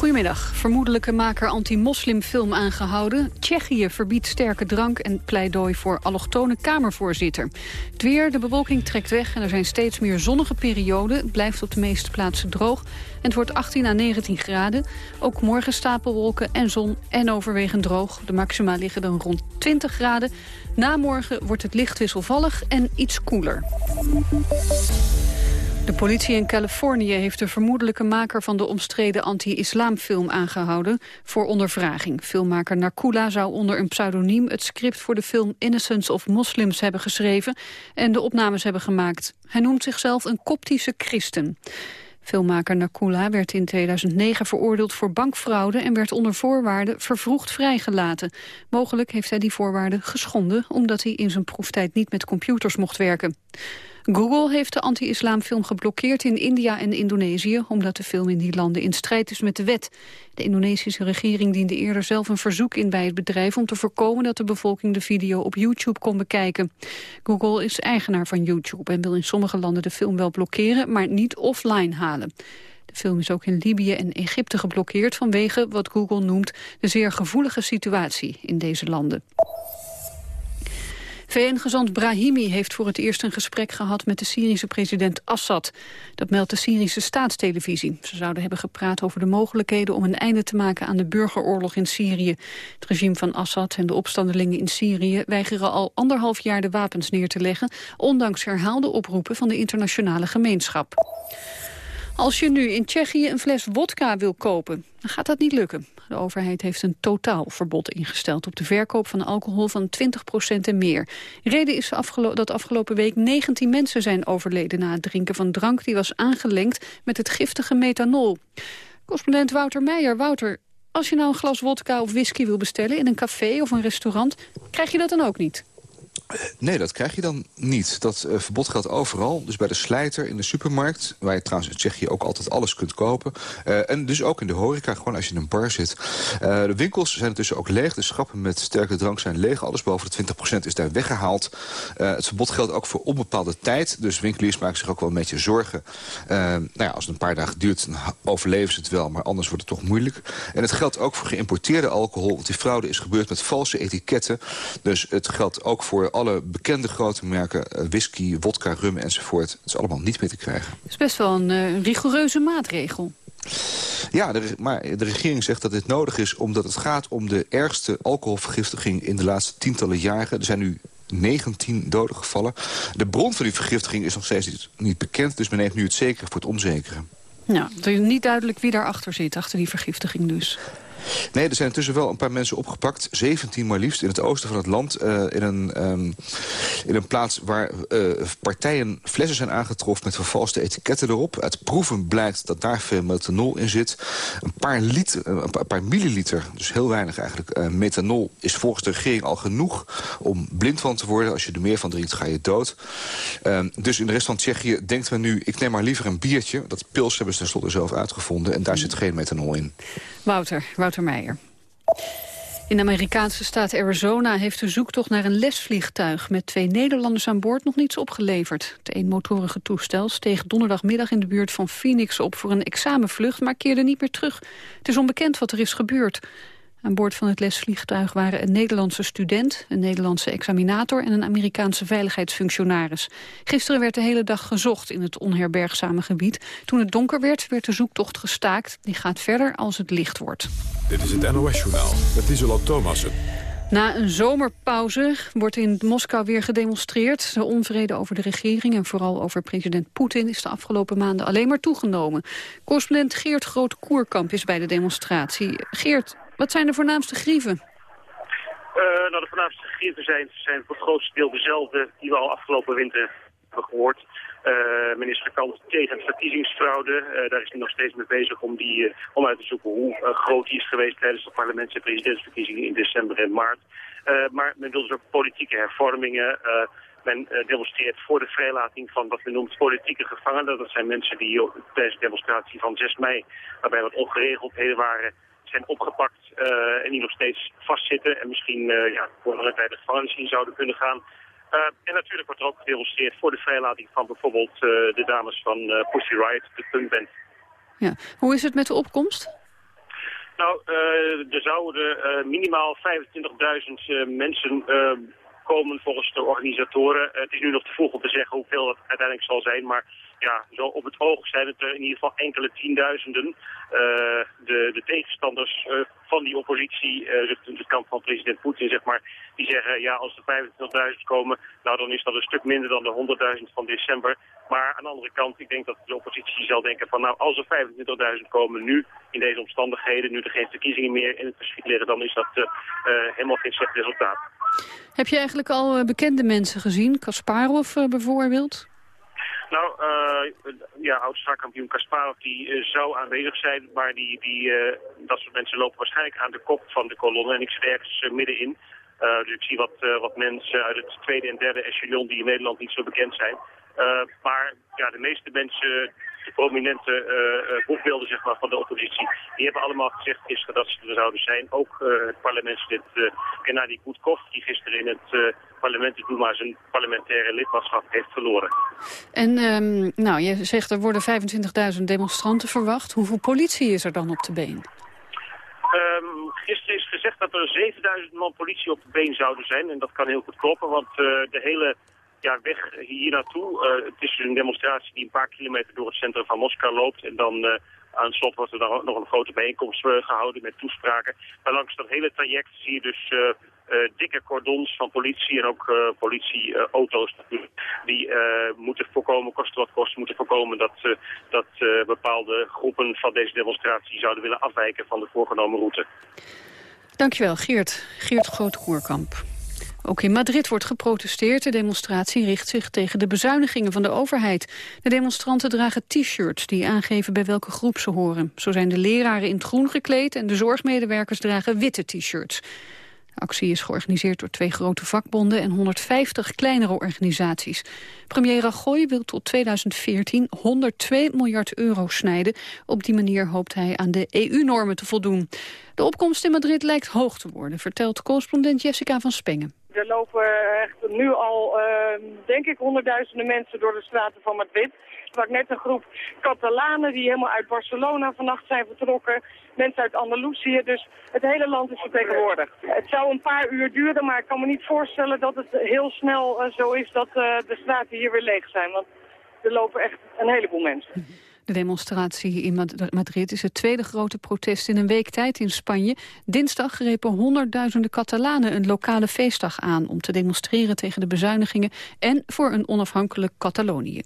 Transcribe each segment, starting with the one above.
Goedemiddag. Vermoedelijke maker anti-moslimfilm aangehouden. Tsjechië verbiedt sterke drank en pleidooi voor allochtone kamervoorzitter. Het weer, de bewolking trekt weg en er zijn steeds meer zonnige perioden. Het blijft op de meeste plaatsen droog. En het wordt 18 à 19 graden. Ook morgen stapelwolken en zon en overwegend droog. De maxima liggen dan rond 20 graden. Na morgen wordt het licht wisselvallig en iets koeler. De politie in Californië heeft de vermoedelijke maker van de omstreden anti-islamfilm aangehouden voor ondervraging. Filmmaker Nakula zou onder een pseudoniem het script voor de film Innocence of Muslims hebben geschreven en de opnames hebben gemaakt. Hij noemt zichzelf een koptische christen. Filmmaker Nakula werd in 2009 veroordeeld voor bankfraude... en werd onder voorwaarden vervroegd vrijgelaten. Mogelijk heeft hij die voorwaarden geschonden... omdat hij in zijn proeftijd niet met computers mocht werken. Google heeft de anti-islamfilm geblokkeerd in India en Indonesië... omdat de film in die landen in strijd is met de wet. De Indonesische regering diende eerder zelf een verzoek in bij het bedrijf... om te voorkomen dat de bevolking de video op YouTube kon bekijken. Google is eigenaar van YouTube en wil in sommige landen de film wel blokkeren... maar niet offline halen. De film is ook in Libië en Egypte geblokkeerd vanwege wat Google noemt de zeer gevoelige situatie in deze landen. VN-gezant Brahimi heeft voor het eerst een gesprek gehad met de Syrische president Assad. Dat meldt de Syrische staatstelevisie. Ze zouden hebben gepraat over de mogelijkheden om een einde te maken aan de burgeroorlog in Syrië. Het regime van Assad en de opstandelingen in Syrië weigeren al anderhalf jaar de wapens neer te leggen, ondanks herhaalde oproepen van de internationale gemeenschap. Als je nu in Tsjechië een fles wodka wil kopen, dan gaat dat niet lukken. De overheid heeft een totaalverbod ingesteld op de verkoop van alcohol van 20% en meer. Reden is dat afgelopen week 19 mensen zijn overleden na het drinken van drank die was aangelengd met het giftige methanol. Correspondent Wouter Meijer. Wouter, als je nou een glas wodka of whisky wil bestellen in een café of een restaurant, krijg je dat dan ook niet? Nee, dat krijg je dan niet. Dat uh, verbod geldt overal. Dus bij de slijter in de supermarkt... waar je trouwens in Tsjechië ook altijd alles kunt kopen. Uh, en dus ook in de horeca, gewoon als je in een bar zit. De winkels zijn intussen ook leeg. De schappen met sterke drank zijn leeg. Alles boven de 20% is daar weggehaald. het verbod geldt ook voor onbepaalde tijd. Dus winkeliers maken zich ook wel een beetje zorgen. nou ja, als het een paar dagen duurt, dan overleven ze het wel. Maar anders wordt het toch moeilijk. En het geldt ook voor geïmporteerde alcohol. Want die fraude is gebeurd met valse etiketten. Dus het geldt ook voor alle bekende grote merken, uh, whisky, vodka, rum enzovoort. Het is allemaal niet meer te krijgen. Het is best wel een uh, rigoureuze maatregel. Ja, de, maar de regering zegt dat dit nodig is omdat het gaat om de ergste alcoholvergiftiging in de laatste tientallen jaren. Er zijn nu 19 doden gevallen. De bron van die vergiftiging is nog steeds niet, niet bekend, dus men neemt nu het zekere voor het onzekere. Ja, het is niet duidelijk wie daarachter zit, achter die vergiftiging dus. Nee, er zijn intussen wel een paar mensen opgepakt. 17 maar liefst in het oosten van het land. Uh, in, een, um, in een plaats waar uh, partijen flessen zijn aangetroffen met vervalste etiketten erop. Uit proeven blijkt dat daar veel methanol in zit. Een paar, liter, een paar milliliter, dus heel weinig eigenlijk, methanol is volgens de regering al genoeg om blind van te worden. Als je er meer van drinkt, ga je dood. Um, dus in de rest van Tsjechië denkt men nu, ik neem maar liever een biertje. Dat pils hebben ze tenslotte zelf uitgevonden. En daar zit geen methanol in. Wouter, Wouter Meijer. In de Amerikaanse staat Arizona heeft de zoektocht naar een lesvliegtuig met twee Nederlanders aan boord nog niets opgeleverd. Het eenmotorige toestel steeg donderdagmiddag in de buurt van Phoenix op voor een examenvlucht, maar keerde niet meer terug. Het is onbekend wat er is gebeurd. Aan boord van het lesvliegtuig waren een Nederlandse student, een Nederlandse examinator en een Amerikaanse veiligheidsfunctionaris. Gisteren werd de hele dag gezocht in het onherbergzame gebied. Toen het donker werd, werd de zoektocht gestaakt. Die gaat verder als het licht wordt. Dit is het NOS-journaal met Isola Thomassen. Na een zomerpauze wordt in Moskou weer gedemonstreerd. De onvrede over de regering en vooral over president Poetin... is de afgelopen maanden alleen maar toegenomen. Correspondent Geert Groot-Koerkamp is bij de demonstratie. Geert, wat zijn de voornaamste grieven? Uh, nou, de voornaamste grieven zijn, zijn voor het grootste deel dezelfde die we al afgelopen winter hebben gehoord. Uh, minister Kant tegen verkiezingsfraude. Uh, daar is hij nog steeds mee bezig om, die, om uit te zoeken hoe groot die is geweest tijdens de parlements- en presidentsverkiezingen in december en maart. maar men wil dus ook politieke hervormingen. men demonstreert voor de vrijlating van wat men noemt politieke gevangenen. Dat zijn mensen die tijdens de demonstratie van 6 mei, waarbij wat ongeregeldheden waren, zijn opgepakt uh, en die nog steeds vastzitten en misschien uh, ja, voor een tijd de gevangenis in zouden kunnen gaan. en natuurlijk wordt er ook gedemonstreerd voor de vrijlating van bijvoorbeeld de dames van Pussy Riot, de punkband. Ja. Hoe is het met de opkomst? Nou, er zouden minimaal 25.000 mensen komen volgens de organisatoren. het is nu nog te vroeg om te zeggen hoeveel het uiteindelijk zal zijn, maar ja, zo op het oog zijn het er in ieder geval enkele tienduizenden. Uh, de, de tegenstanders uh, van die oppositie, uh, de kant van president Poetin, zeg maar, die zeggen, ja, als er 25.000 komen, nou dan is dat een stuk minder dan de 100.000 van december. Maar aan de andere kant, ik denk dat de oppositie zal denken van, nou, als er 25.000 komen nu, in deze omstandigheden, nu er geen verkiezingen meer in het verschiet liggen, dan is dat helemaal geen slecht resultaat. Heb je eigenlijk al bekende mensen gezien? Kasparov bijvoorbeeld? Nou, uh, ja, oud-startkampioen Kasparov die uh, zou aanwezig zijn, maar die, die, uh, dat soort mensen lopen waarschijnlijk aan de kop van de kolonne en ik zit ergens middenin. dus ik zie wat, wat mensen uit het tweede en derde echelon die in Nederland niet zo bekend zijn. Maar ja, de meeste mensen de prominente uh, boekbeelden zeg maar, van de oppositie, die hebben allemaal gezegd gisteren dat ze er zouden zijn. Ook uh, het parlementslid uh, Gennady Gutkov, die gisteren in het parlement de Duma zijn parlementaire lidmaatschap heeft verloren. En um, nou, je zegt er worden 25.000 demonstranten verwacht. Hoeveel politie is er dan op de been? Um, gisteren is gezegd dat er 7000 man politie op de been zouden zijn. En dat kan heel goed kloppen, want de hele ja, weg hier naartoe. Uh, het is dus een demonstratie die een paar kilometer door het centrum van Moskou loopt. En dan uh, aan het slot wordt er dan nog een grote bijeenkomst uh, gehouden met toespraken. Maar langs dat hele traject zie je dus dikke cordons van politie en ook politieauto's Die moeten voorkomen, kosten wat kost, moeten voorkomen dat, dat bepaalde groepen van deze demonstratie zouden willen afwijken van de voorgenomen route. Dankjewel, Geert. Geert Groot-Koerkamp. Ook in Madrid wordt geprotesteerd. De demonstratie richt zich tegen de bezuinigingen van de overheid. De demonstranten dragen t-shirts die aangeven bij welke groep ze horen. Zo zijn de leraren in het groen gekleed en de zorgmedewerkers dragen witte t-shirts. De actie is georganiseerd door twee grote vakbonden en 150 kleinere organisaties. Premier Rajoy wil tot 2014 102 miljard euro snijden. Op die manier hoopt hij aan de EU-normen te voldoen. De opkomst in Madrid lijkt hoog te worden, vertelt correspondent Jessica van Spengen. Er lopen echt nu al, uh, denk ik, honderdduizenden mensen door de straten van Madrid. Er was net een groep Catalanen die helemaal uit Barcelona vannacht zijn vertrokken. Mensen uit Andalusië, dus het hele land is vertegenwoordigd. Het zou een paar uur duren, maar ik kan me niet voorstellen dat het heel snel uh, zo is dat uh, de straten hier weer leeg zijn. Want er lopen echt een heleboel mensen. De demonstratie in Madrid is het tweede grote protest in een week tijd in Spanje. Dinsdag grepen honderdduizenden Catalanen een lokale feestdag aan... om te demonstreren tegen de bezuinigingen en voor een onafhankelijk Catalonië.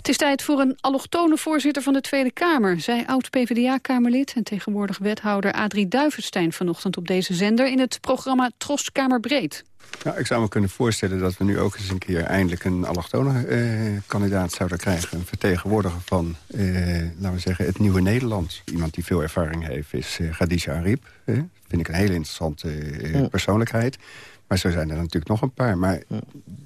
Het is tijd voor een allochtone voorzitter van de Tweede Kamer... zei oud-PVDA-kamerlid en tegenwoordig wethouder Adrie Duivenstein... vanochtend op deze zender in het programma Trost Kamerbreed. Nou, ik zou me kunnen voorstellen dat we nu ook eens een keer eindelijk een allochtone eh, kandidaat zouden krijgen. Een vertegenwoordiger van, eh, laten we zeggen, het nieuwe Nederland. Iemand die veel ervaring heeft is uh, Khadija Arib. Eh, vind ik een hele interessante uh, persoonlijkheid. Maar zo zijn er natuurlijk nog een paar. Maar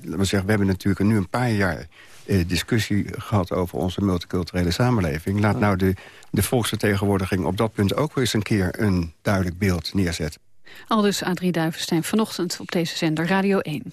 laten we zeggen, we hebben natuurlijk nu een paar jaar eh, discussie gehad over onze multiculturele samenleving. Laat nou de, de volksvertegenwoordiging op dat punt ook weer eens een keer een duidelijk beeld neerzetten. Aldus Adrie Duivenstein vanochtend op deze zender Radio 1.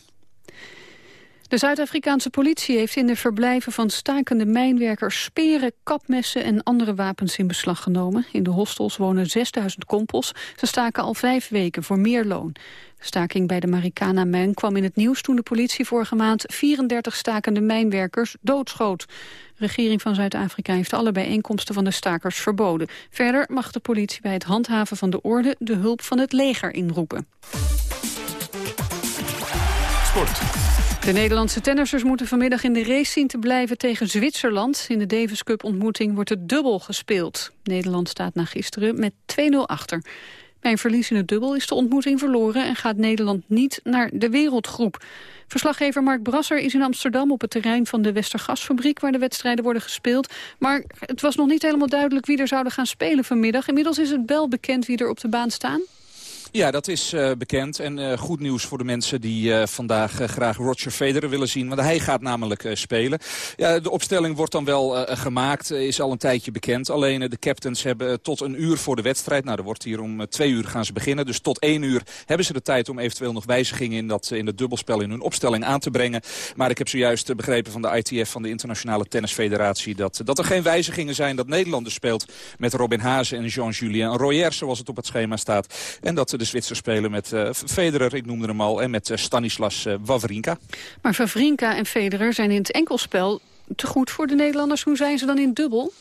De Zuid-Afrikaanse politie heeft in de verblijven van stakende mijnwerkers speren, kapmessen en andere wapens in beslag genomen. In de hostels wonen 6000 kompels. Ze staken al vijf weken voor meer loon. De staking bij de Marikana-mijn kwam in het nieuws toen de politie vorige maand 34 stakende mijnwerkers doodschoot. De regering van Zuid-Afrika heeft alle bijeenkomsten van de stakers verboden. Verder mag de politie bij het handhaven van de orde de hulp van het leger inroepen. Sport. De Nederlandse tennissers moeten vanmiddag in de race zien te blijven tegen Zwitserland. In de Davis Cup ontmoeting wordt het dubbel gespeeld. Nederland staat na gisteren met 2-0 achter. Bij een verlies in het dubbel is de ontmoeting verloren... en gaat Nederland niet naar de wereldgroep. Verslaggever Mark Brasser is in Amsterdam op het terrein van de Westergasfabriek... waar de wedstrijden worden gespeeld. Maar het was nog niet helemaal duidelijk wie er zouden gaan spelen vanmiddag. Inmiddels is het wel bekend wie er op de baan staan. Ja, dat is uh, bekend. En uh, goed nieuws voor de mensen die uh, vandaag graag Roger Federer willen zien. Want hij gaat namelijk spelen. Ja, de opstelling wordt dan wel gemaakt. Is al een tijdje bekend. Alleen de captains hebben tot een uur voor de wedstrijd. Nou, er wordt hier om twee uur gaan ze beginnen. Dus tot één uur hebben ze de tijd om eventueel nog wijzigingen in, dat, in het dubbelspel in hun opstelling aan te brengen. Maar ik heb zojuist begrepen van de ITF, van de Internationale Tennisfederatie... dat, dat er geen wijzigingen zijn dat Nederland dus speelt met Robin Hazen en Jean-Julien Royer, zoals het op het schema staat. En dat de Zwitsers spelen met uh, Federer, ik noemde hem al, en met uh, Stanislas uh, Wawrinka. Maar Wawrinka en Federer zijn in het enkelspel te goed voor de Nederlanders. Hoe zijn ze dan in dubbel?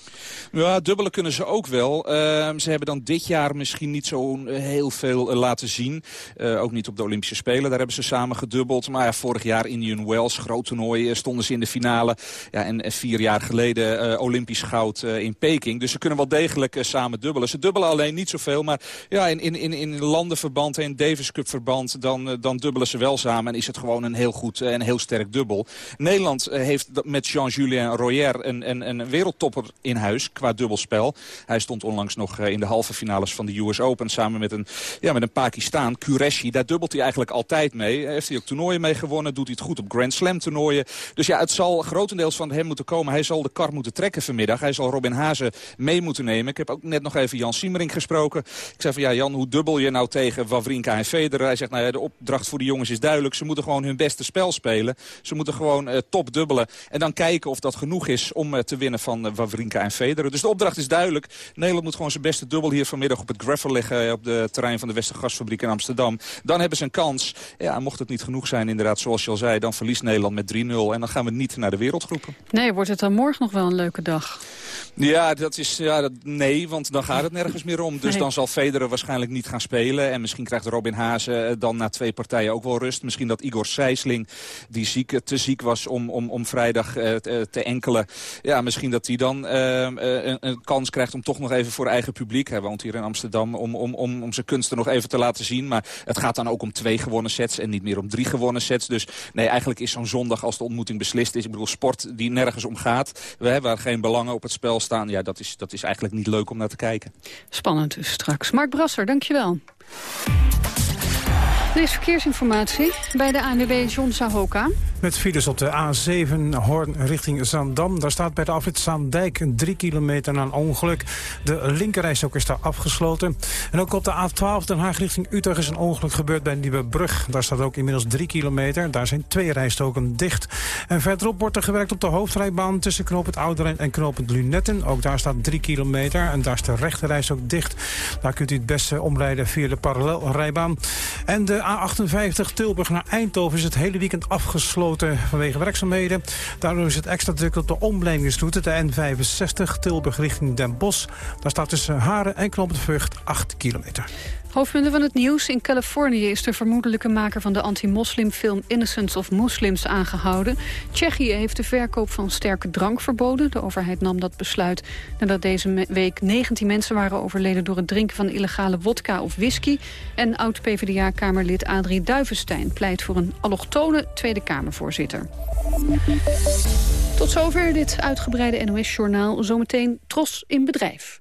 Ja, dubbele kunnen ze ook wel. Uh, ze hebben dan dit jaar misschien niet zo heel veel uh, laten zien. Uh, ook niet op de Olympische Spelen. Daar hebben ze samen gedubbeld. Maar ja, vorig jaar Indian Wells, groot toernooi, eh, stonden ze in de finale. Ja, en vier jaar geleden Olympisch goud in Peking. Dus ze kunnen wel degelijk samen dubbelen. Ze dubbelen alleen niet zoveel. Maar ja, in, in, in, in landenverband en Davis Cup verband... Dan, dan dubbelen ze wel samen. En is het gewoon een heel goed en heel sterk dubbel. Nederland heeft met Jean-Julien Royer een, een, een wereldtopper in huis qua dubbelspel. Hij stond onlangs nog eh, in de halve finales van de US Open samen met een, ja, met een Pakistan, Qureshi. Daar dubbelt hij eigenlijk altijd mee. Heeft hij ook toernooien mee gewonnen, doet hij het goed op Grand Slam toernooien. Dus ja, het zal grotendeels van hem moeten komen. Hij zal de kar moeten trekken vanmiddag. Hij zal Robin Hazen mee moeten nemen. Ik heb ook net nog even Jan Siemering gesproken. Ik zei van ja, Jan, hoe dubbel je nou tegen Wawrinka en Federer? Hij zegt nou ja, de opdracht voor de jongens is duidelijk. Ze moeten gewoon hun beste spel spelen. Ze moeten gewoon uh, top dubbelen. En dan kijken of dat genoeg is om uh, te winnen van uh, Wawrinka en Federer. Dus de opdracht is duidelijk. Nederland moet gewoon zijn beste dubbel hier vanmiddag op het gravel leggen... Eh, op de terrein van de Westergasfabriek in Amsterdam. Dan hebben ze een kans. Ja, mocht het niet genoeg zijn, inderdaad, zoals je al zei... dan verliest Nederland met 3-0 en dan gaan we niet naar de wereldgroepen. Nee, wordt het dan morgen nog wel een leuke dag? Ja, dat is, ja dat, nee, want dan gaat het nergens meer om. Dus dan zal Federer waarschijnlijk niet gaan spelen. En misschien krijgt Robin Hazen eh, dan na twee partijen ook wel rust. Misschien dat Igor Sijsling, die ziek, te ziek was om, om, om vrijdag te enkelen... ja, misschien dat hij dan uh, een, een kans krijgt om toch nog even voor eigen publiek... woont hier in Amsterdam, om, om, om, om zijn kunsten nog even te laten zien. Maar het gaat dan ook om twee gewonnen sets en niet meer om drie gewonnen sets. Dus nee, eigenlijk is zo'n zondag als de ontmoeting beslist is... ik bedoel, sport die nergens om gaat, hebben geen belangen op het spel staan... ja, dat is, dat is eigenlijk niet leuk om naar te kijken. Spannend dus straks. Mark Brasser, dankjewel. Er is verkeersinformatie bij de ANWB John Sahoka. Met files op de A7 Hoorn richting Zandam. Daar staat bij de afrit Zaandijk 3 kilometer na een ongeluk. De linkerrijstok is daar afgesloten. En ook op de A12 Den Haag richting Utrecht is een ongeluk gebeurd bij Nieuwebrug. Daar staat ook inmiddels 3 kilometer. Daar zijn twee rijstoken dicht. En verderop wordt er gewerkt op de hoofdrijbaan tussen knooppunt Ouderen en knooppunt Lunetten. Ook daar staat 3 kilometer en daar is de rechterrijstok dicht. Daar kunt u het beste omrijden via de parallelrijbaan. En de A58 Tilburg naar Eindhoven is het hele weekend afgesloten vanwege werkzaamheden. Daardoor is het extra druk op de omleidingsroute, de N65 Tilburg richting Den Bosch. Daar staat tussen Haren en Vught 8 kilometer. Hoofdpunten van het nieuws. In Californië is de vermoedelijke maker van de anti-moslimfilm Innocence of Muslims aangehouden. Tsjechië heeft de verkoop van sterke drank verboden. De overheid nam dat besluit nadat deze week 19 mensen waren overleden... door het drinken van illegale wodka of whisky. En oud-PVDA-kamerlid Adrie Duivenstein pleit voor een allochtone Tweede Kamervoorzitter. Tot zover dit uitgebreide NOS-journaal. Zometeen Tros in Bedrijf.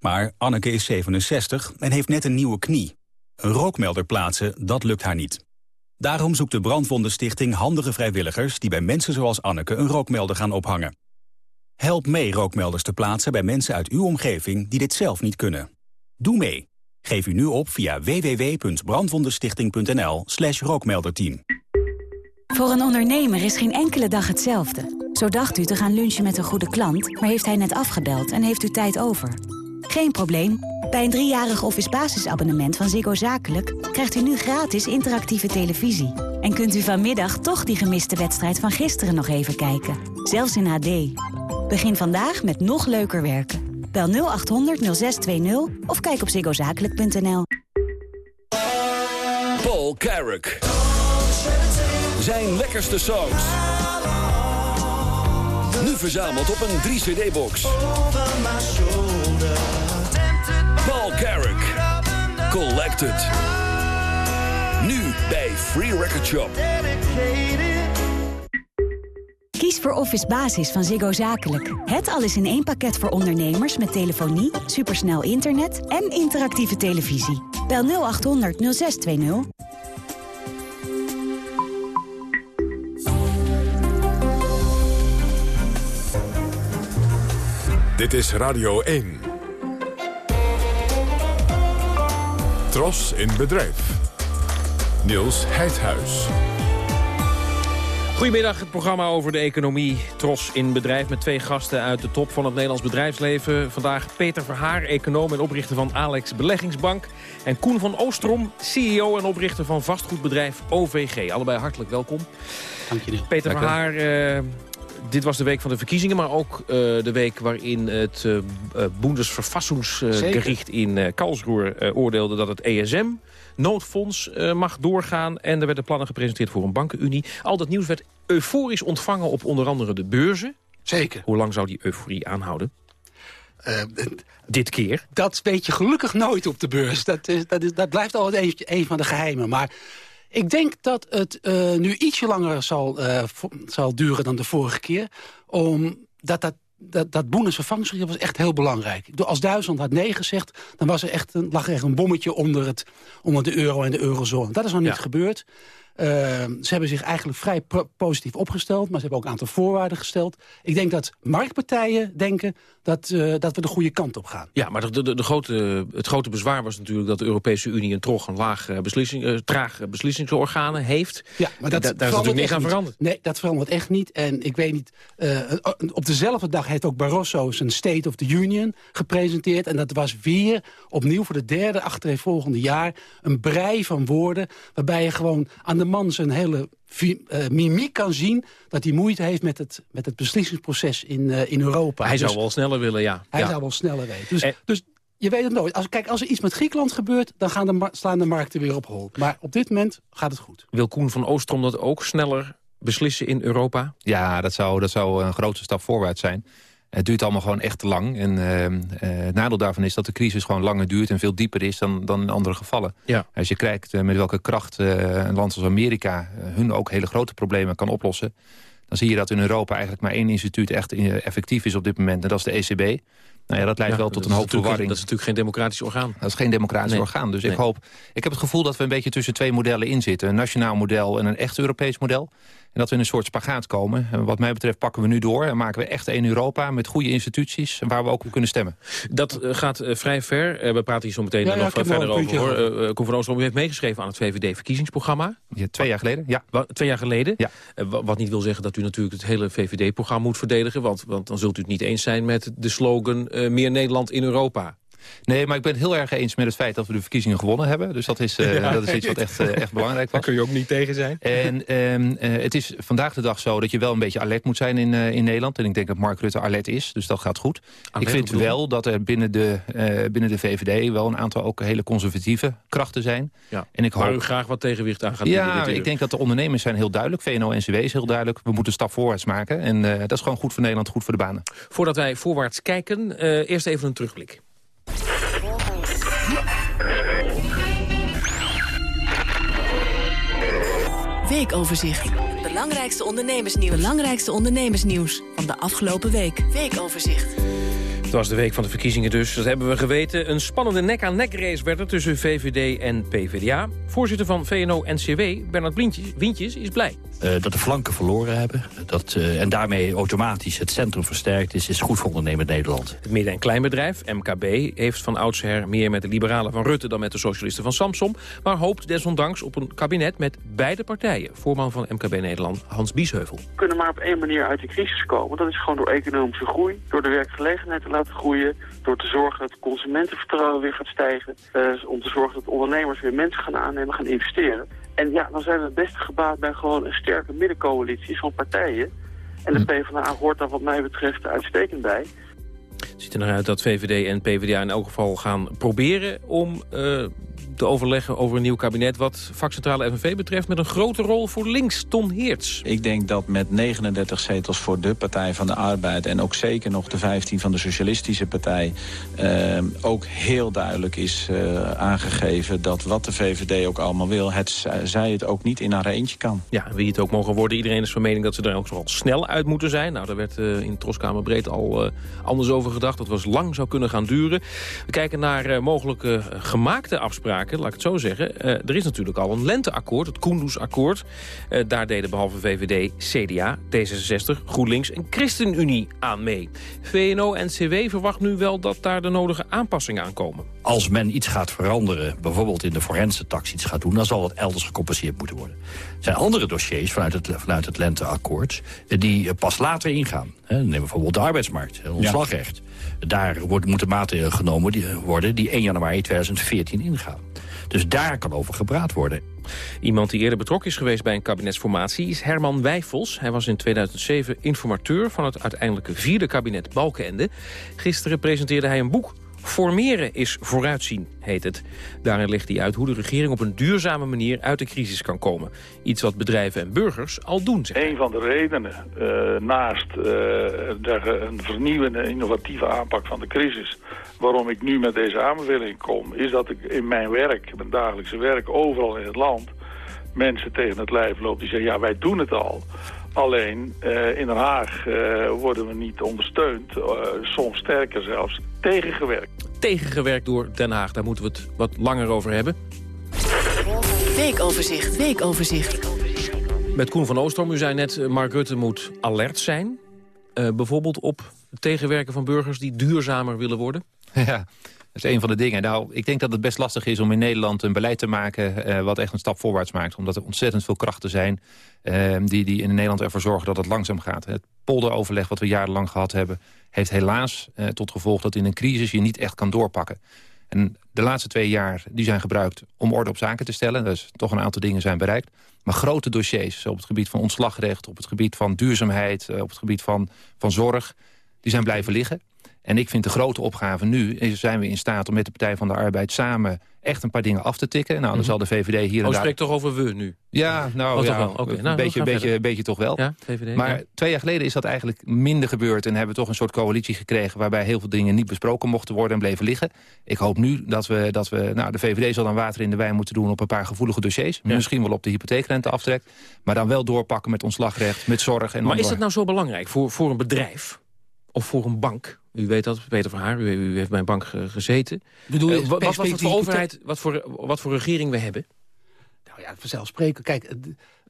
Maar Anneke is 67 en heeft net een nieuwe knie. Een rookmelder plaatsen, dat lukt haar niet. Daarom zoekt de Brandwondenstichting handige vrijwilligers... die bij mensen zoals Anneke een rookmelder gaan ophangen. Help mee rookmelders te plaatsen bij mensen uit uw omgeving... die dit zelf niet kunnen. Doe mee. Geef u nu op via www.brandwondenstichting.nl slash rookmelderteam. Voor een ondernemer is geen enkele dag hetzelfde. Zo dacht u te gaan lunchen met een goede klant... maar heeft hij net afgebeld en heeft u tijd over... Geen probleem. Bij een driejarig office basisabonnement van Ziggo Zakelijk... krijgt u nu gratis interactieve televisie. En kunt u vanmiddag toch die gemiste wedstrijd van gisteren nog even kijken. Zelfs in HD. Begin vandaag met nog leuker werken. Bel 0800 0620 of kijk op ziggozakelijk.nl. Paul Carrick. Zijn lekkerste songs. Nu verzameld op een 3-cd-box. Paul Carrick. Collected. Nu bij Free Record Shop. Kies voor Office Basis van Ziggo Zakelijk. Het alles in één pakket voor ondernemers met telefonie, supersnel internet en interactieve televisie. Bel 0800 0620. Dit is Radio 1. Tros in bedrijf. Niels Heidhuis. Goedemiddag, het programma over de economie Tros in bedrijf... met twee gasten uit de top van het Nederlands bedrijfsleven. Vandaag Peter Verhaar, econoom en oprichter van Alex Beleggingsbank. En Koen van Oostrom, CEO en oprichter van vastgoedbedrijf OVG. Allebei hartelijk welkom. Dank je. Peter Verhaar, uh, dit was de week van de verkiezingen... maar ook uh, de week waarin het uh, in Karlsruhe oordeelde... dat het ESM noodfonds mag doorgaan. En er werden plannen gepresenteerd voor een bankenunie. Al dat nieuws werd euforisch ontvangen op onder andere de beurzen. Zeker. Hoe lang zou die euforie aanhouden? Uh, Dit keer? Dat weet je gelukkig nooit op de beurs. Dat, is, dat, is, dat blijft altijd een, een van de geheimen. Maar ik denk dat het uh, nu ietsje langer zal, zal duren dan de vorige keer. Omdat dat dat, dat was echt heel belangrijk. Als Duitsland had nee gezegd, dan was er echt een, lag er echt een bommetje onder, het, onder de euro en de eurozone. Dat is nog niet ja. gebeurd. Uh, ze hebben zich eigenlijk vrij positief opgesteld, maar ze hebben ook een aantal voorwaarden gesteld. Ik denk dat marktpartijen denken dat, uh, dat we de goede kant op gaan. Ja, maar de, de, de grote, het grote bezwaar was natuurlijk dat de Europese Unie een toch een laag beslissing, uh, traag beslissingsorganen heeft. Ja, maar dat, da, daar is natuurlijk niks aan veranderd. Nee, dat verandert echt niet. En ik weet niet, op dezelfde dag heeft ook Barroso zijn State of the Union gepresenteerd. En dat was weer opnieuw voor de derde achtereenvolgende jaar een brei van woorden waarbij je gewoon aan de man zijn hele uh, mimiek kan zien... dat hij moeite heeft met het, met het beslissingsproces in, uh, in Europa. Hij dus, zou wel sneller willen, ja. Hij ja. zou wel sneller weten. Dus, en... dus je weet het nooit. Als, kijk, als er iets met Griekenland gebeurt... dan gaan de slaan de markten weer op hol. Maar op dit moment gaat het goed. Wil Koen van Oostrom dat ook sneller beslissen in Europa? Ja, dat zou, dat zou een grote stap voorwaarts zijn. Het duurt allemaal gewoon echt te lang. En uh, uh, het nadeel daarvan is dat de crisis gewoon langer duurt... en veel dieper is dan, dan in andere gevallen. Ja. Als je kijkt uh, met welke kracht een land als Amerika... hun ook hele grote problemen kan oplossen... dan zie je dat in Europa eigenlijk maar één instituut echt effectief is op dit moment. En dat is de ECB. Nou ja, dat leidt ja, wel tot een hoop verwarring. Dat is natuurlijk geen democratisch orgaan. Dat is geen democratisch nee. orgaan. Dus nee. ik hoop... Ik heb het gevoel dat we een beetje tussen twee modellen in zitten. Een nationaal model en een echt Europees model. En dat we in een soort spagaat komen. En wat mij betreft pakken we nu door en maken we echt één Europa... met goede instituties waar we ook op kunnen stemmen. Dat uh, gaat uh, vrij ver. Uh, we praten hier zo meteen ja, nog ja, verder over. Hoor. Koen van Oostrom, u heeft meegeschreven aan het VVD-verkiezingsprogramma. Ja, twee jaar geleden, ja. Twee jaar geleden? Ja. wat niet wil zeggen dat u natuurlijk het hele VVD-programma moet verdedigen. Want, want dan zult u het niet eens zijn met de slogan... meer Nederland in Europa. Nee, maar ik ben het heel erg eens met het feit dat we de verkiezingen gewonnen hebben. Dus dat is, uh, ja, dat is iets wat echt, uh, echt belangrijk was. Daar kun je ook niet tegen zijn. En um, uh, het is vandaag de dag zo dat je wel een beetje alert moet zijn in, in Nederland. En ik denk dat Mark Rutte alert is, dus dat gaat goed. Alert, ik vind wel dat er binnen de, binnen de VVD wel een aantal ook hele conservatieve krachten zijn. Ja, en ik waar hoop... u graag wat tegenwicht aan gaat Ja, ik denk dat de ondernemers zijn heel duidelijk. VNO-NCW is heel duidelijk. We moeten een stap voorwaarts maken. En dat is gewoon goed voor Nederland, goed voor de banen. Voordat wij voorwaarts kijken, eerst even een terugblik. Weekoverzicht. Belangrijkste ondernemersnieuws. Belangrijkste ondernemersnieuws van de afgelopen week. Weekoverzicht. Het was de week van de verkiezingen dus, dat hebben we geweten. Een spannende nek-aan-nek race werd er tussen VVD en PvdA. Voorzitter van VNO-NCW, Bernard Wintjes, is blij. Uh, dat de flanken verloren hebben. Dat, uh, en daarmee automatisch het centrum versterkt is, is goed voor ondernemend Nederland. Het midden- en kleinbedrijf, MKB, heeft van oudsher meer met de liberalen van Rutte dan met de socialisten van Samsom. Maar hoopt desondanks op een kabinet met beide partijen. Voorman van MKB Nederland, Hans Biesheuvel. We kunnen maar op één manier uit de crisis komen. Dat is gewoon door economische groei, door de werkgelegenheid te laten groeien. Door te zorgen dat consumentenvertrouwen weer gaat stijgen. Uh, om te zorgen dat ondernemers weer mensen gaan aannemen, gaan investeren. En ja, dan zijn we het beste gebaat bij gewoon een sterke middencoalitie van partijen. En de PvdA hoort daar wat mij betreft uitstekend bij. Het ziet er naar uit dat VVD en PvdA in elk geval gaan proberen... om uh, te overleggen over een nieuw kabinet... wat vakcentrale FNV betreft met een grote rol voor links. Ton Heerts. Ik denk dat met 39 zetels voor de Partij van de Arbeid... en ook zeker nog de 15 van de Socialistische Partij... Uh, ook heel duidelijk is uh, aangegeven dat wat de VVD ook allemaal wil... Het, zij het ook niet in haar eentje kan. Ja, wie het ook mogen worden. Iedereen is van mening dat ze er ook vooral snel uit moeten zijn. Nou, daar werd uh, in Troskamer Breed al uh, anders over gedacht. Dat was lang zou kunnen gaan duren. We kijken naar uh, mogelijke gemaakte afspraken, laat ik het zo zeggen. er is natuurlijk al een lenteakkoord, het Koendersakkoord. daar deden behalve VVD, CDA, D66, GroenLinks en ChristenUnie aan mee. VNO-NCW verwacht nu wel dat daar de nodige aanpassingen aankomen. Als men iets gaat veranderen, bijvoorbeeld in de forense tax iets gaat doen... dan zal dat elders gecompenseerd moeten worden. Er zijn andere dossiers vanuit het, vanuit het lenteakkoord die pas later ingaan. Neem bijvoorbeeld de arbeidsmarkt, ontslagrecht. Daar wordt, moeten maatregelen genomen worden die 1 januari 2014 ingaan. Dus daar kan over gepraat worden. Iemand die eerder betrokken is geweest bij een kabinetsformatie is Herman Wijfels. Hij was in 2007 informateur van het uiteindelijke vierde kabinet Balkenende. Gisteren presenteerde hij een boek Formeren is vooruitzien, heet het. Daarin legt hij uit hoe de regering op een duurzame manier uit de crisis kan komen. Iets wat bedrijven en burgers al doen. Zegt een van de redenen, uh, naast uh, een vernieuwende, innovatieve aanpak van de crisis... waarom ik nu met deze aanbeveling kom... is dat ik in mijn werk, mijn dagelijkse werk, overal in het land... mensen tegen het lijf loop die zeggen, ja, wij doen het al... Alleen uh, in Den Haag uh, worden we niet ondersteund, uh, soms sterker zelfs, tegengewerkt. Tegengewerkt door Den Haag, daar moeten we het wat langer over hebben. Weekoverzicht, weekoverzicht. Met Koen van Oostrom, u zei net, Mark Rutte moet alert zijn. bijvoorbeeld op het tegenwerken van burgers die duurzamer willen worden. Ja, dat is een van de dingen. Nou, ik denk dat het best lastig is om in Nederland een beleid te maken... Uh, wat echt een stap voorwaarts maakt. Omdat er ontzettend veel krachten zijn die, die in Nederland ervoor zorgen dat het langzaam gaat. Het polderoverleg wat we jarenlang gehad hebben... heeft helaas uh, tot gevolg dat in een crisis je niet echt kan doorpakken. En de laatste twee jaar die zijn gebruikt om orde op zaken te stellen. Dus toch een aantal dingen zijn bereikt. Maar grote dossiers op het gebied van ontslagrecht... op het gebied van duurzaamheid, op het gebied van, van zorg... die zijn blijven liggen. En ik vind de grote opgave nu, is, zijn we in staat om met de Partij van de Arbeid samen echt een paar dingen af te tikken. Nou, dan mhm. zal de VVD hier en oh, daar... spreekt toch over we nu? Ja, nou, oh, ja, okay. een nou, beetje, beetje, beetje toch wel. Ja, VVD, maar ja. twee jaar geleden is dat eigenlijk minder gebeurd... en hebben we toch een soort coalitie gekregen... waarbij heel veel dingen niet besproken mochten worden en bleven liggen. Ik hoop nu dat we... Dat we nou, de VVD zal dan water in de wijn moeten doen op een paar gevoelige dossiers. Ja. Misschien wel op de hypotheekrenteaftrek. Maar dan wel doorpakken met ontslagrecht, met zorg. En maar is dat nou zo belangrijk voor, voor een bedrijf? Of voor een bank? U weet dat, Peter van Haar, u, u heeft bij een bank gezeten. Bedoel je, uh, wat, wat, voor overheid, wat voor, wat voor regering we hebben? Nou ja, vanzelfsprekend. Kijk,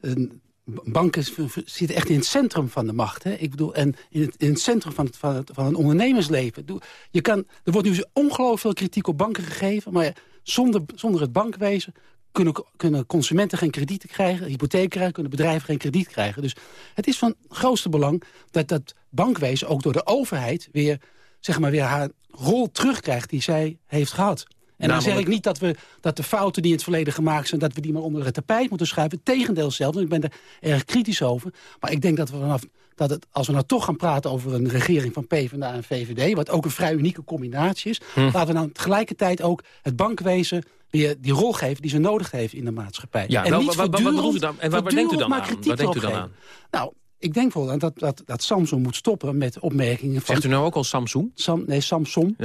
een banken zitten echt in het centrum van de macht. Hè? Ik bedoel, en in het, in het centrum van het, van, het, van een ondernemersleven. Je kan, er wordt nu ongelooflijk veel kritiek op banken gegeven... maar zonder, zonder het bankwezen kunnen, kunnen consumenten geen krediet krijgen, hypotheek krijgen, kunnen bedrijven geen krediet krijgen. Dus het is van grootste belang dat dat bankwezen ook door de overheid weer, zeg maar, weer haar rol terugkrijgt die zij heeft gehad. En Namelijk... dan zeg ik niet dat, we, dat de fouten die in het verleden gemaakt zijn... dat we die maar onder het tapijt moeten schuiven. Tegendeel zelf, ik ben er erg kritisch over. Maar ik denk dat we vanaf dat het, als we nou toch gaan praten over een regering van PvdA en VVD... wat ook een vrij unieke combinatie is... Hm. laten we nou tegelijkertijd ook het bankwezen weer die rol geven die ze nodig heeft in de maatschappij. Ja, en wel, niet wat, wat bedoelt u dan? En waar, waar denkt u dan aan? Waar denkt u dan aan? Nou, ik denk wel dat, dat, dat Samsung moet stoppen met opmerkingen van... Zegt u nou ook al Samsung? Sam, nee, Samsung.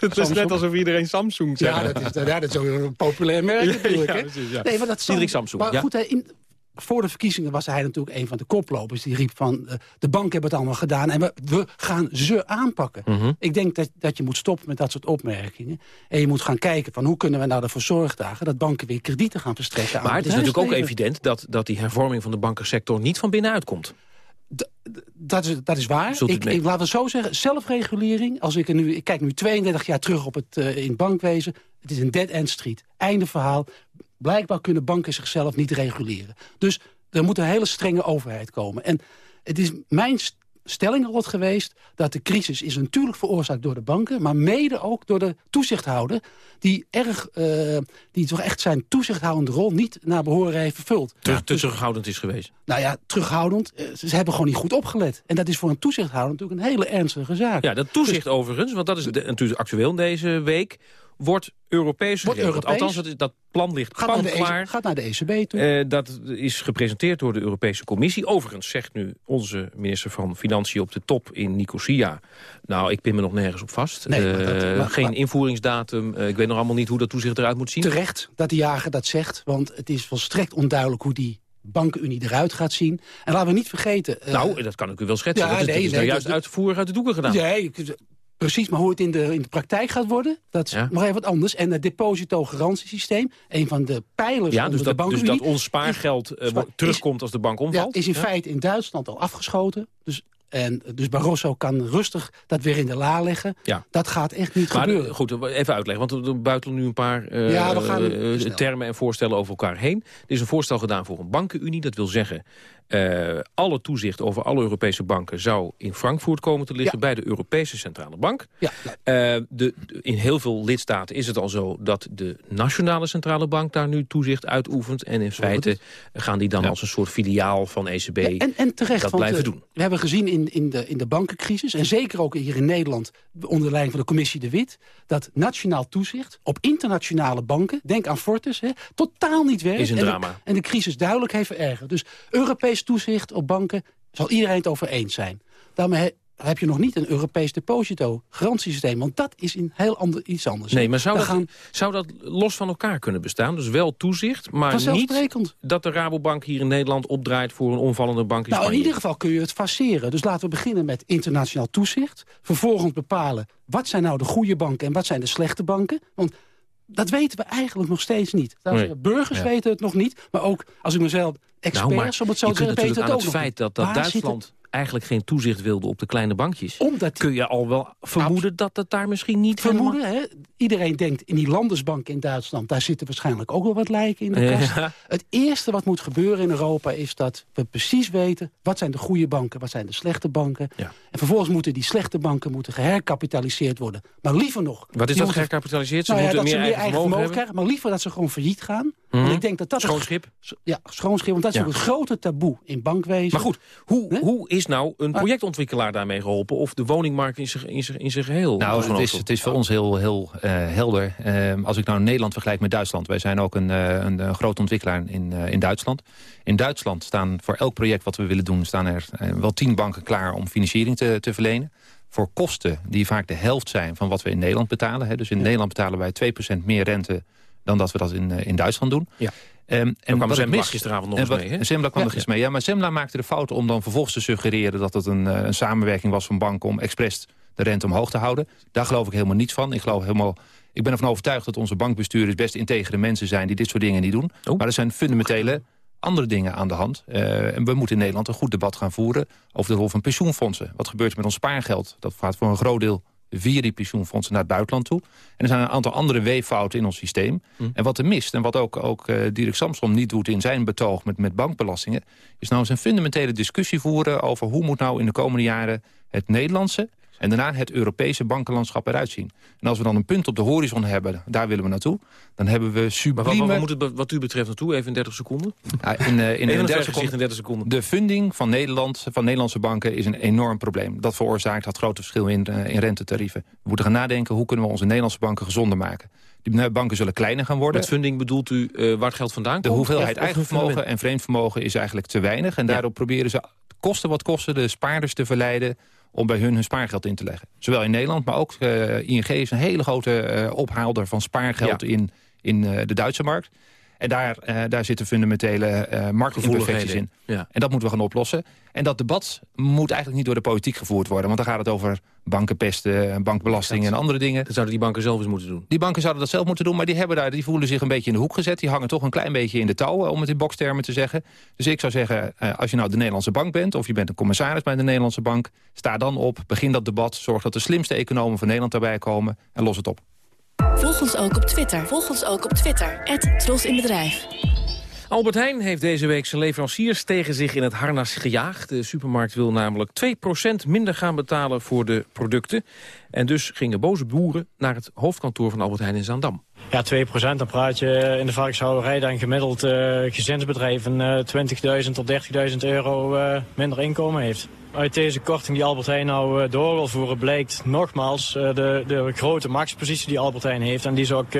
Het is net alsof iedereen Samsung zegt. Ja, dat is, ja, dat is ook een populair merk natuurlijk. ja, precies, ja. Nee, maar dat Sam, Samsung. Maar ja. goed, in, voor de verkiezingen was hij natuurlijk een van de koplopers. Die riep van, uh, de bank hebben het allemaal gedaan en we, we gaan ze aanpakken. Mhm. Mm -hmm. Ik denk dat, dat je moet stoppen met dat soort opmerkingen. En je moet gaan kijken van hoe kunnen we nou ervoor zorgen dagen... dat banken weer kredieten gaan verstrekken. Maar het is natuurlijk ook evident dat, dat die hervorming van de bankensector... niet van binnenuit komt. Dat is, dat is waar. Ik, ik, laat het zo zeggen, zelfregulering. Als ik, er nu, ik kijk nu 32 jaar terug op het, uh, in het bankwezen. Het is een dead-end street. Einde verhaal. Blijkbaar kunnen banken zichzelf niet reguleren. Dus er moet een hele strenge overheid komen. En het is mijn stelling altijd geweest... dat de crisis is natuurlijk veroorzaakt door de banken... maar mede ook door de toezichthouder... die, erg, uh, die toch echt zijn toezichthoudende rol niet naar behoren heeft vervuld. Terug, dus, terughoudend is geweest? Nou ja, terughoudend. Uh, ze hebben gewoon niet goed opgelet. En dat is voor een toezichthouder natuurlijk een hele ernstige zaak. Ja, dat toezicht dus, overigens, want dat is de, natuurlijk actueel deze week wordt Europees wordt Europees. Althans, dat plan ligt gaat naar, de ECB, gaat naar de ECB toe. Uh, dat is gepresenteerd door de Europese Commissie. Overigens zegt nu onze minister van Financiën op de top in Nicosia... nou, ik pin me nog nergens op vast. Nee, uh, dat, maar, geen maar, invoeringsdatum. Uh, ik weet nog allemaal niet hoe dat toezicht eruit moet zien. Terecht dat de jager dat zegt, want het is volstrekt onduidelijk hoe die bankenunie eruit gaat zien. En laten we niet vergeten... nou, dat kan ik u wel schetsen. Ja, dat is, nee, dat is nee, juist dat, uitvoerig uit de doeken gedaan. Nee, Precies, maar hoe het in de, in de praktijk gaat worden, dat is nog even wat anders. En het depositogarantiesysteem, een van de pijlers ja, van dus de dat, Dus dat ons spaargeld is, uh, terugkomt als de bank omvalt? Ja, is in feite in Duitsland al afgeschoten. Dus en dus Barroso kan rustig dat weer in de la leggen. Ja. Dat gaat echt niet maar, gebeuren. Goed, even uitleggen, want we buitelen nu een paar uh, ja, we gaan uh, termen en voorstellen over elkaar heen. Er is een voorstel gedaan voor een bankenunie. Dat wil zeggen, uh, alle toezicht over alle Europese banken zou in Frankfurt komen te liggen... Ja. bij de Europese Centrale Bank. Ja. Uh, de, in heel veel lidstaten is het al zo dat de Nationale Centrale Bank... daar nu toezicht uitoefent. En in feite gaan die dan ja. als een soort filiaal van ECB en, en terecht, dat blijven doen. We hebben gezien in, in, de, in de bankencrisis... en zeker ook hier in Nederland onder leiding van de commissie De Wit... dat nationaal toezicht op internationale banken... denk aan Fortis, hè, totaal niet werkt. Is een drama. En de, en de crisis duidelijk heeft verergerd. Dus Toezicht op banken zal iedereen het over eens zijn. Daarmee heb je nog niet een Europees deposito-garantiesysteem. Want dat is in heel ander, iets anders. Nee, maar zou dat, gaan... zou dat los van elkaar kunnen bestaan? Dus wel toezicht, maar niet dat de Rabobank hier in Nederland opdraait... voor een omvallende bank in nou, Spanje? in ieder geval kun je het faceren. Dus laten we beginnen met internationaal toezicht. Vervolgens bepalen wat zijn nou de goede banken en wat zijn de slechte banken. Want dat weten we eigenlijk nog steeds niet. Nee. Burgers ja. weten het nog niet, maar ook als ik mezelf experts, nou, om het zo te zeggen, weten het ook het feit dat, dat Duitsland eigenlijk geen toezicht wilde op de kleine bankjes... Omdat kun je al wel vermoeden dat het daar misschien niet... Vermoeden, helemaal... hè? Iedereen denkt in die landesbank in Duitsland... daar zitten waarschijnlijk ook wel wat lijken in de kast. Het eerste wat moet gebeuren in Europa is dat we precies weten... wat zijn de goede banken, wat zijn de slechte banken. Ja. En vervolgens moeten die slechte banken moeten geherkapitaliseerd worden. Maar liever nog... Wat is dat geherkapitaliseerd? Ze nou moeten meer, eigen vermogen, vermogen krijgen. Maar liever dat ze gewoon failliet gaan. Mm -hmm. Want ik denk dat dat schoonschip? Ja, schoonschip. Want dat is ook het grote taboe in bankwezen. Maar goed, hoe, hoe is nou een projectontwikkelaar daarmee geholpen? Of de woningmarkt in zich, in zich, in zich geheel? Nou, het is, het is voor ons heel, heel uh, helder. Uh, als ik nou Nederland vergelijk met Duitsland. Wij zijn ook een, uh, een, een groot ontwikkelaar in, in Duitsland. In Duitsland staan voor elk project wat we willen doen... staan er wel tien banken klaar om financiering te, te verlenen voor kosten die vaak de helft zijn van wat we in Nederland betalen. Hè. Dus in ja. Nederland betalen wij 2% meer rente dan dat we dat in, in Duitsland doen. Ja. Um, en kwam Zembla gisteravond nog eens mee, hè? Zembla kwam ja, er eens mee, ja. Maar Zembla maakte de fout om dan vervolgens te suggereren... dat het een, een samenwerking was van banken om expres de rente omhoog te houden. Daar geloof ik helemaal niet van. Ik, geloof helemaal, ik ben ervan overtuigd dat onze bankbestuurders best integere mensen zijn... die dit soort dingen niet doen. Oh. Maar er zijn fundamentele andere dingen aan de hand. Uh, en we moeten in Nederland een goed debat gaan voeren... over de rol van pensioenfondsen. Wat gebeurt er met ons spaargeld? Dat gaat voor een groot deel via die pensioenfondsen naar het buitenland toe. En er zijn een aantal andere weeffouten in ons systeem. Mm. En wat er mist, en wat ook, ook uh, Dirk Samsom niet doet in zijn betoog met, met bankbelastingen... is nou eens een fundamentele discussie voeren over hoe moet nou in de komende jaren het Nederlandse en daarna het Europese bankenlandschap eruit zien. En als we dan een punt op de horizon hebben, daar willen we naartoe... dan hebben we sublieme... Maar waar, moet het wat u betreft naartoe? Even in 30 seconden? Ja, in, uh, in, in 30 seconden. in 30 seconden. De funding van Nederland, van Nederlandse banken, is een enorm probleem. Dat veroorzaakt dat grote verschil in, uh, in rentetarieven. We moeten gaan nadenken, hoe kunnen we onze Nederlandse banken gezonder maken? Die banken zullen kleiner gaan worden. Met funding bedoelt u uh, waar het geld vandaan komt? De hoeveelheid eigen vermogen en vreemd vermogen is eigenlijk te weinig. En daardoor ja. proberen ze kosten wat kosten de spaarders te verleiden om bij hun hun spaargeld in te leggen. Zowel in Nederland, maar ook uh, ING is een hele grote uh, ophaalder van spaargeld ja. in, in uh, de Duitse markt. En daar, uh, daar zitten fundamentele uh, in. Ja. En dat moeten we gaan oplossen. En dat debat moet eigenlijk niet door de politiek gevoerd worden. Want dan gaat het over bankenpesten, bankbelasting en andere dingen. Dat zouden die banken zelf eens moeten doen. Die banken zouden dat zelf moeten doen, maar die, hebben daar, die voelen zich een beetje in de hoek gezet. Die hangen toch een klein beetje in de touwen, om het in bokstermen te zeggen. Dus ik zou zeggen, als je nou de Nederlandse bank bent... of je bent een commissaris bij de Nederlandse bank... sta dan op, begin dat debat, zorg dat de slimste economen van Nederland daarbij komen... en los het op. Volg ons ook op Twitter. Volg ons ook op Twitter. Tros in Bedrijf. Albert Heijn heeft deze week zijn leveranciers tegen zich in het harnas gejaagd. De supermarkt wil namelijk 2% minder gaan betalen voor de producten. En dus gingen boze boeren naar het hoofdkantoor van Albert Heijn in Zaandam. Ja, 2% dan praat je in de varkenshouderij dan gemiddeld gezinsbedrijf een uh, 20.000 tot 30.000 euro uh, minder inkomen heeft. Uit deze korting die Albert Heijn nou door wil voeren blijkt nogmaals de, de grote maxpositie die Albert Heijn heeft en die ze ook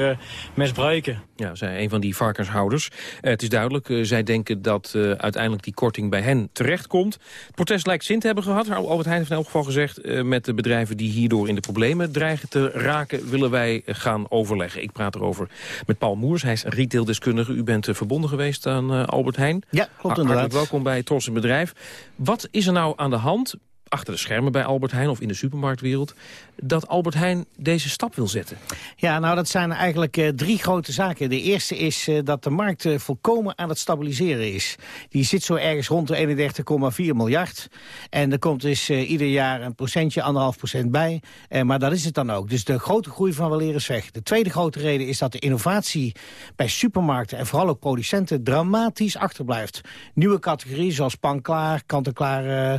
misbruiken. Ja, zij een van die varkenshouders. het is duidelijk, zij denken dat uiteindelijk die korting bij hen terechtkomt. Het protest lijkt zin te hebben gehad. Albert Heijn heeft in elk geval gezegd... met de bedrijven die hierdoor in de problemen dreigen te raken... willen wij gaan overleggen. Ik praat erover met Paul Moers. Hij is retaildeskundige. U bent verbonden geweest aan Albert Heijn. Ja, klopt inderdaad. Hartelijk welkom bij Tros in Bedrijf. Wat is er nou aan de hand achter de schermen bij Albert Heijn of in de supermarktwereld... dat Albert Heijn deze stap wil zetten? Ja, nou dat zijn eigenlijk uh, drie grote zaken. De eerste is uh, dat de markt uh, volkomen aan het stabiliseren is. Die zit zo ergens rond de 31,4 miljard. En er komt dus ieder jaar een procentje, anderhalf procent bij. maar dat is het dan ook. Dus de grote groei van weleer is weg. De tweede grote reden is dat de innovatie bij supermarkten... en vooral ook producenten dramatisch achterblijft. Nieuwe categorieën zoals pan-klaar, kant-en-klaar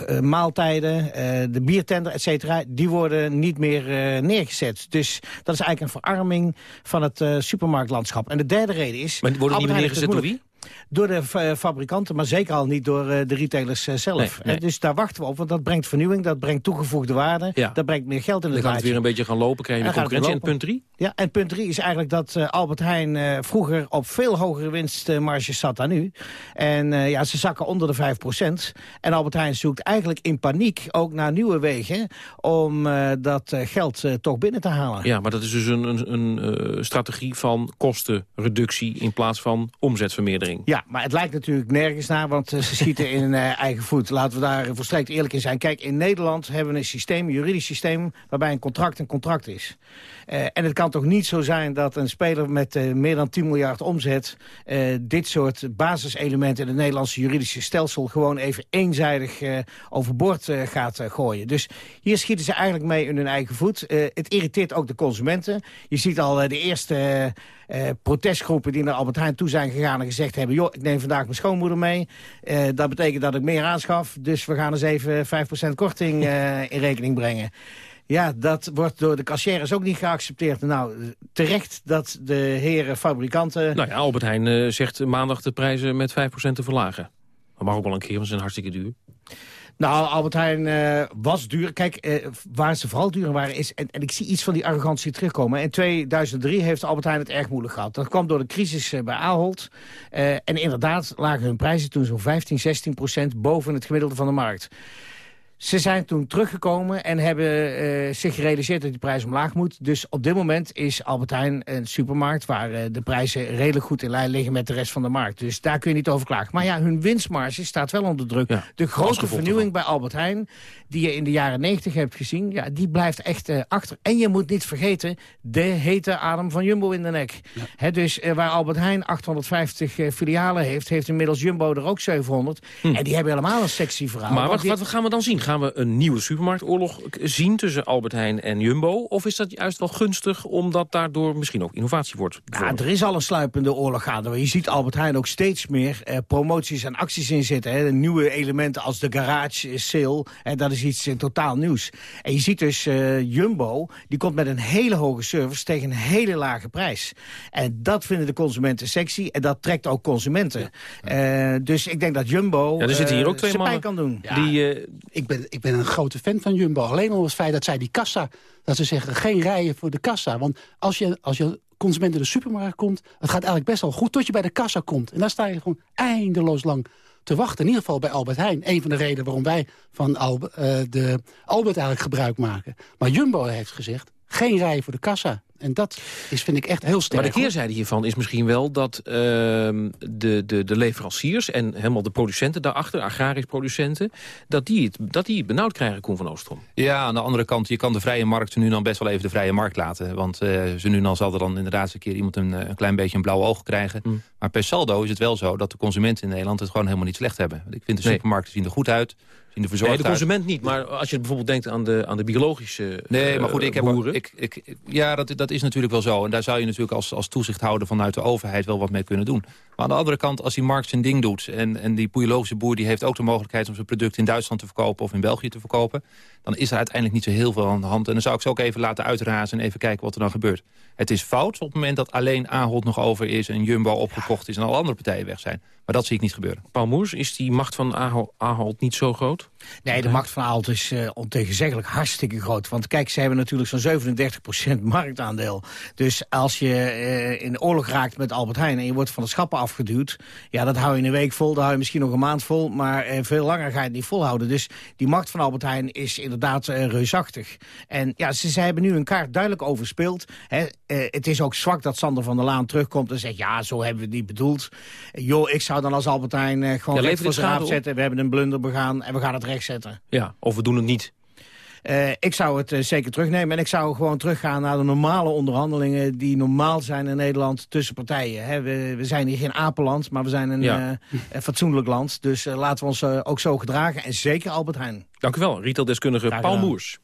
uh, maaltijden, uh, de biertender, et cetera, die worden niet meer neergezet. Dus dat is eigenlijk een verarming van het supermarktlandschap. En de derde reden is... Maar worden die neergezet door wie? Door de fabrikanten, maar zeker al niet door de retailers zelf. Dus daar wachten we op, want dat brengt vernieuwing, dat brengt toegevoegde waarde, ja. dat brengt meer geld in de Dan gaat het weer een beetje gaan lopen, krijg je concurrentie. En punt drie? Ja, en punt drie is eigenlijk dat uh, Albert Heijn uh, vroeger op veel hogere winstmarges zat dan nu. En uh, ja, ze zakken onder de 5% En Albert Heijn zoekt eigenlijk in paniek ook naar nieuwe wegen om dat geld toch binnen te halen. Ja, maar dat is dus een, een, een strategie van kostenreductie in plaats van omzetvermeerdering. Ja, maar het lijkt natuurlijk nergens naar, want ze schieten in hun eigen voet. Laten we daar volstrekt eerlijk in zijn. Kijk, in Nederland hebben we een systeem, een juridisch systeem, waarbij een contract een contract is. En het kan toch niet zo zijn dat een speler met meer dan 10 miljard omzet... Dit soort basiselementen in het Nederlandse juridische stelsel... gewoon even eenzijdig overboord gaat gooien. Dus hier schieten ze eigenlijk mee in hun eigen voet. het irriteert ook de consumenten. Je ziet al de eerste... Uh, protestgroepen die naar Albert Heijn toe zijn gegaan en gezegd hebben... joh, ik neem vandaag mijn schoonmoeder mee. Uh, dat betekent dat ik meer aanschaf. Dus we gaan eens even 5% korting uh, in rekening brengen. Ja, dat wordt door de kassiers ook niet geaccepteerd. Nou, terecht dat de heren fabrikanten... Nou ja, Albert Heijn uh, zegt maandag de prijzen met 5% te verlagen. Dat mag ook wel een keer, want ze zijn hartstikke duur. Nou, Albert Heijn uh, was duur. Kijk, uh, waar ze vooral duur waren is... En, en, ik zie iets van die arrogantie terugkomen. In 2003 heeft Albert Heijn het erg moeilijk gehad. Dat kwam door de crisis uh, bij Ahold. en inderdaad lagen hun prijzen toen zo'n 15, 16 procent boven het gemiddelde van de markt. Ze zijn toen teruggekomen en hebben uh, zich gerealiseerd dat die prijs omlaag moet. Dus op dit moment is Albert Heijn een supermarkt... waar uh, de prijzen redelijk goed in lijn liggen met de rest van de markt. Dus daar kun je niet over klagen. Maar ja, hun winstmarge staat wel onder druk. Ja, de grote vernieuwing bij Albert Heijn, die je in de jaren 90 hebt gezien... Ja, die blijft echt uh, achter. En je moet niet vergeten, de hete adem van Jumbo in de nek. Ja. He, dus waar Albert Heijn 850 filialen heeft... heeft inmiddels Jumbo er ook 700. Hm. En die hebben helemaal een sexy verhaal. Maar wat, wat gaan we dan zien? Gaan we een nieuwe supermarktoorlog zien tussen Albert Heijn en Jumbo? Of is dat juist wel gunstig omdat daardoor misschien ook innovatie wordt? Ja, er is al een sluipende oorlog gaande. Je ziet Albert Heijn ook steeds meer eh, promoties en acties inzetten. Hè. Nieuwe elementen als de garage sale. En dat is iets uh, totaal nieuws. En je ziet dus uh, Jumbo, die komt met een hele hoge service tegen een hele lage prijs. En dat vinden de consumenten sexy en dat trekt ook consumenten. Ja. dus ik denk dat Jumbo ja, er zitten hier ook twee mannen kan doen. Ja, die, ik, ben, ik ben een grote fan van Jumbo. Alleen al het feit dat zij die kassa... dat ze zeggen geen rijen voor de kassa. Want als je, als je consument in de supermarkt komt... het gaat eigenlijk best wel goed tot je bij de kassa komt. En dan sta je gewoon eindeloos lang te wachten. In ieder geval bij Albert Heijn. Een van de redenen waarom wij van uh, de Albert eigenlijk gebruik maken. Maar Jumbo heeft gezegd, geen rij voor de kassa. En dat is, vind ik echt heel sterk. Maar de keerzijde hiervan is misschien wel dat uh, de, de, de leveranciers... en helemaal de producenten daarachter, agrarisch producenten... dat die het, dat die het benauwd krijgen, Koen van Oostrom. Ja, aan de andere kant, je kan de vrije markt nu dan best wel even de vrije markt laten. Want uh, ze nu dan zal er dan inderdaad eens een keer iemand een, een klein beetje een blauw oog krijgen. Mm. Maar per saldo is het wel zo dat de consumenten in Nederland het gewoon helemaal niet slecht hebben. Ik vind de nee. supermarkten zien er goed uit de Nee, de consument niet, maar als je bijvoorbeeld denkt aan de, aan de biologische Nee, maar goed, ik heb, ik, ik, ja, dat, dat, is natuurlijk wel zo. En daar zou je natuurlijk als, als toezichthouder vanuit de overheid wel wat mee kunnen doen. Maar aan de andere kant, als die markt zijn ding doet... en, en die biologische boer die heeft ook de mogelijkheid om zijn product in Duitsland te verkopen... of in België te verkopen, dan is er uiteindelijk niet zo heel veel aan de hand. En dan zou ik ze ook even laten uitrazen en even kijken wat er dan gebeurt. Het is fout op het moment dat alleen Ahold nog over is... en Jumbo opgekocht is en alle andere partijen weg zijn. Maar dat zie ik niet gebeuren. Paul Moers, is die macht van Ahold niet zo groot? Nee, de macht van Ahold is uh, ontegenzeggelijk hartstikke groot. Want kijk, ze hebben natuurlijk zo'n 37% marktaandeel. Dus als je uh, in oorlog raakt met Albert Heijn... en je wordt van de schappen afgeduwd... ja, dat hou je een week vol, dat hou je misschien nog een maand vol... maar uh, veel langer ga je het niet volhouden. Dus die macht van Albert Heijn is inderdaad reusachtig. En ja, ze, ze, hebben nu een kaart duidelijk overspeeld. Hè. het is ook zwak dat Sander van der Laan terugkomt en zegt... ja, zo hebben we het niet bedoeld. joh, ik zou dan als Albert Heijn gewoon ja, voor zijn zetten. We hebben een blunder begaan en we gaan het rechtzetten. Ja, of we doen het niet. Uh, ik zou het uh, zeker terugnemen. En ik zou gewoon teruggaan naar de normale onderhandelingen... die normaal zijn in Nederland tussen partijen. Hè, we, we, zijn hier geen apenland, maar we zijn een, ja. uh, fatsoenlijk land. Dus laten we ons ook zo gedragen. En zeker Albert Heijn. Dank u wel, retaildeskundige Paul Moers.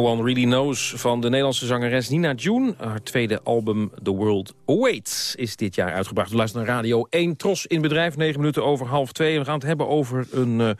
No One Really Knows van de Nederlandse zangeres Nina June. Haar tweede album The World Awaits is dit jaar uitgebracht. We luisteren naar Radio 1, Tros in Bedrijf, 9 minuten over half 2. We gaan het hebben over een eh,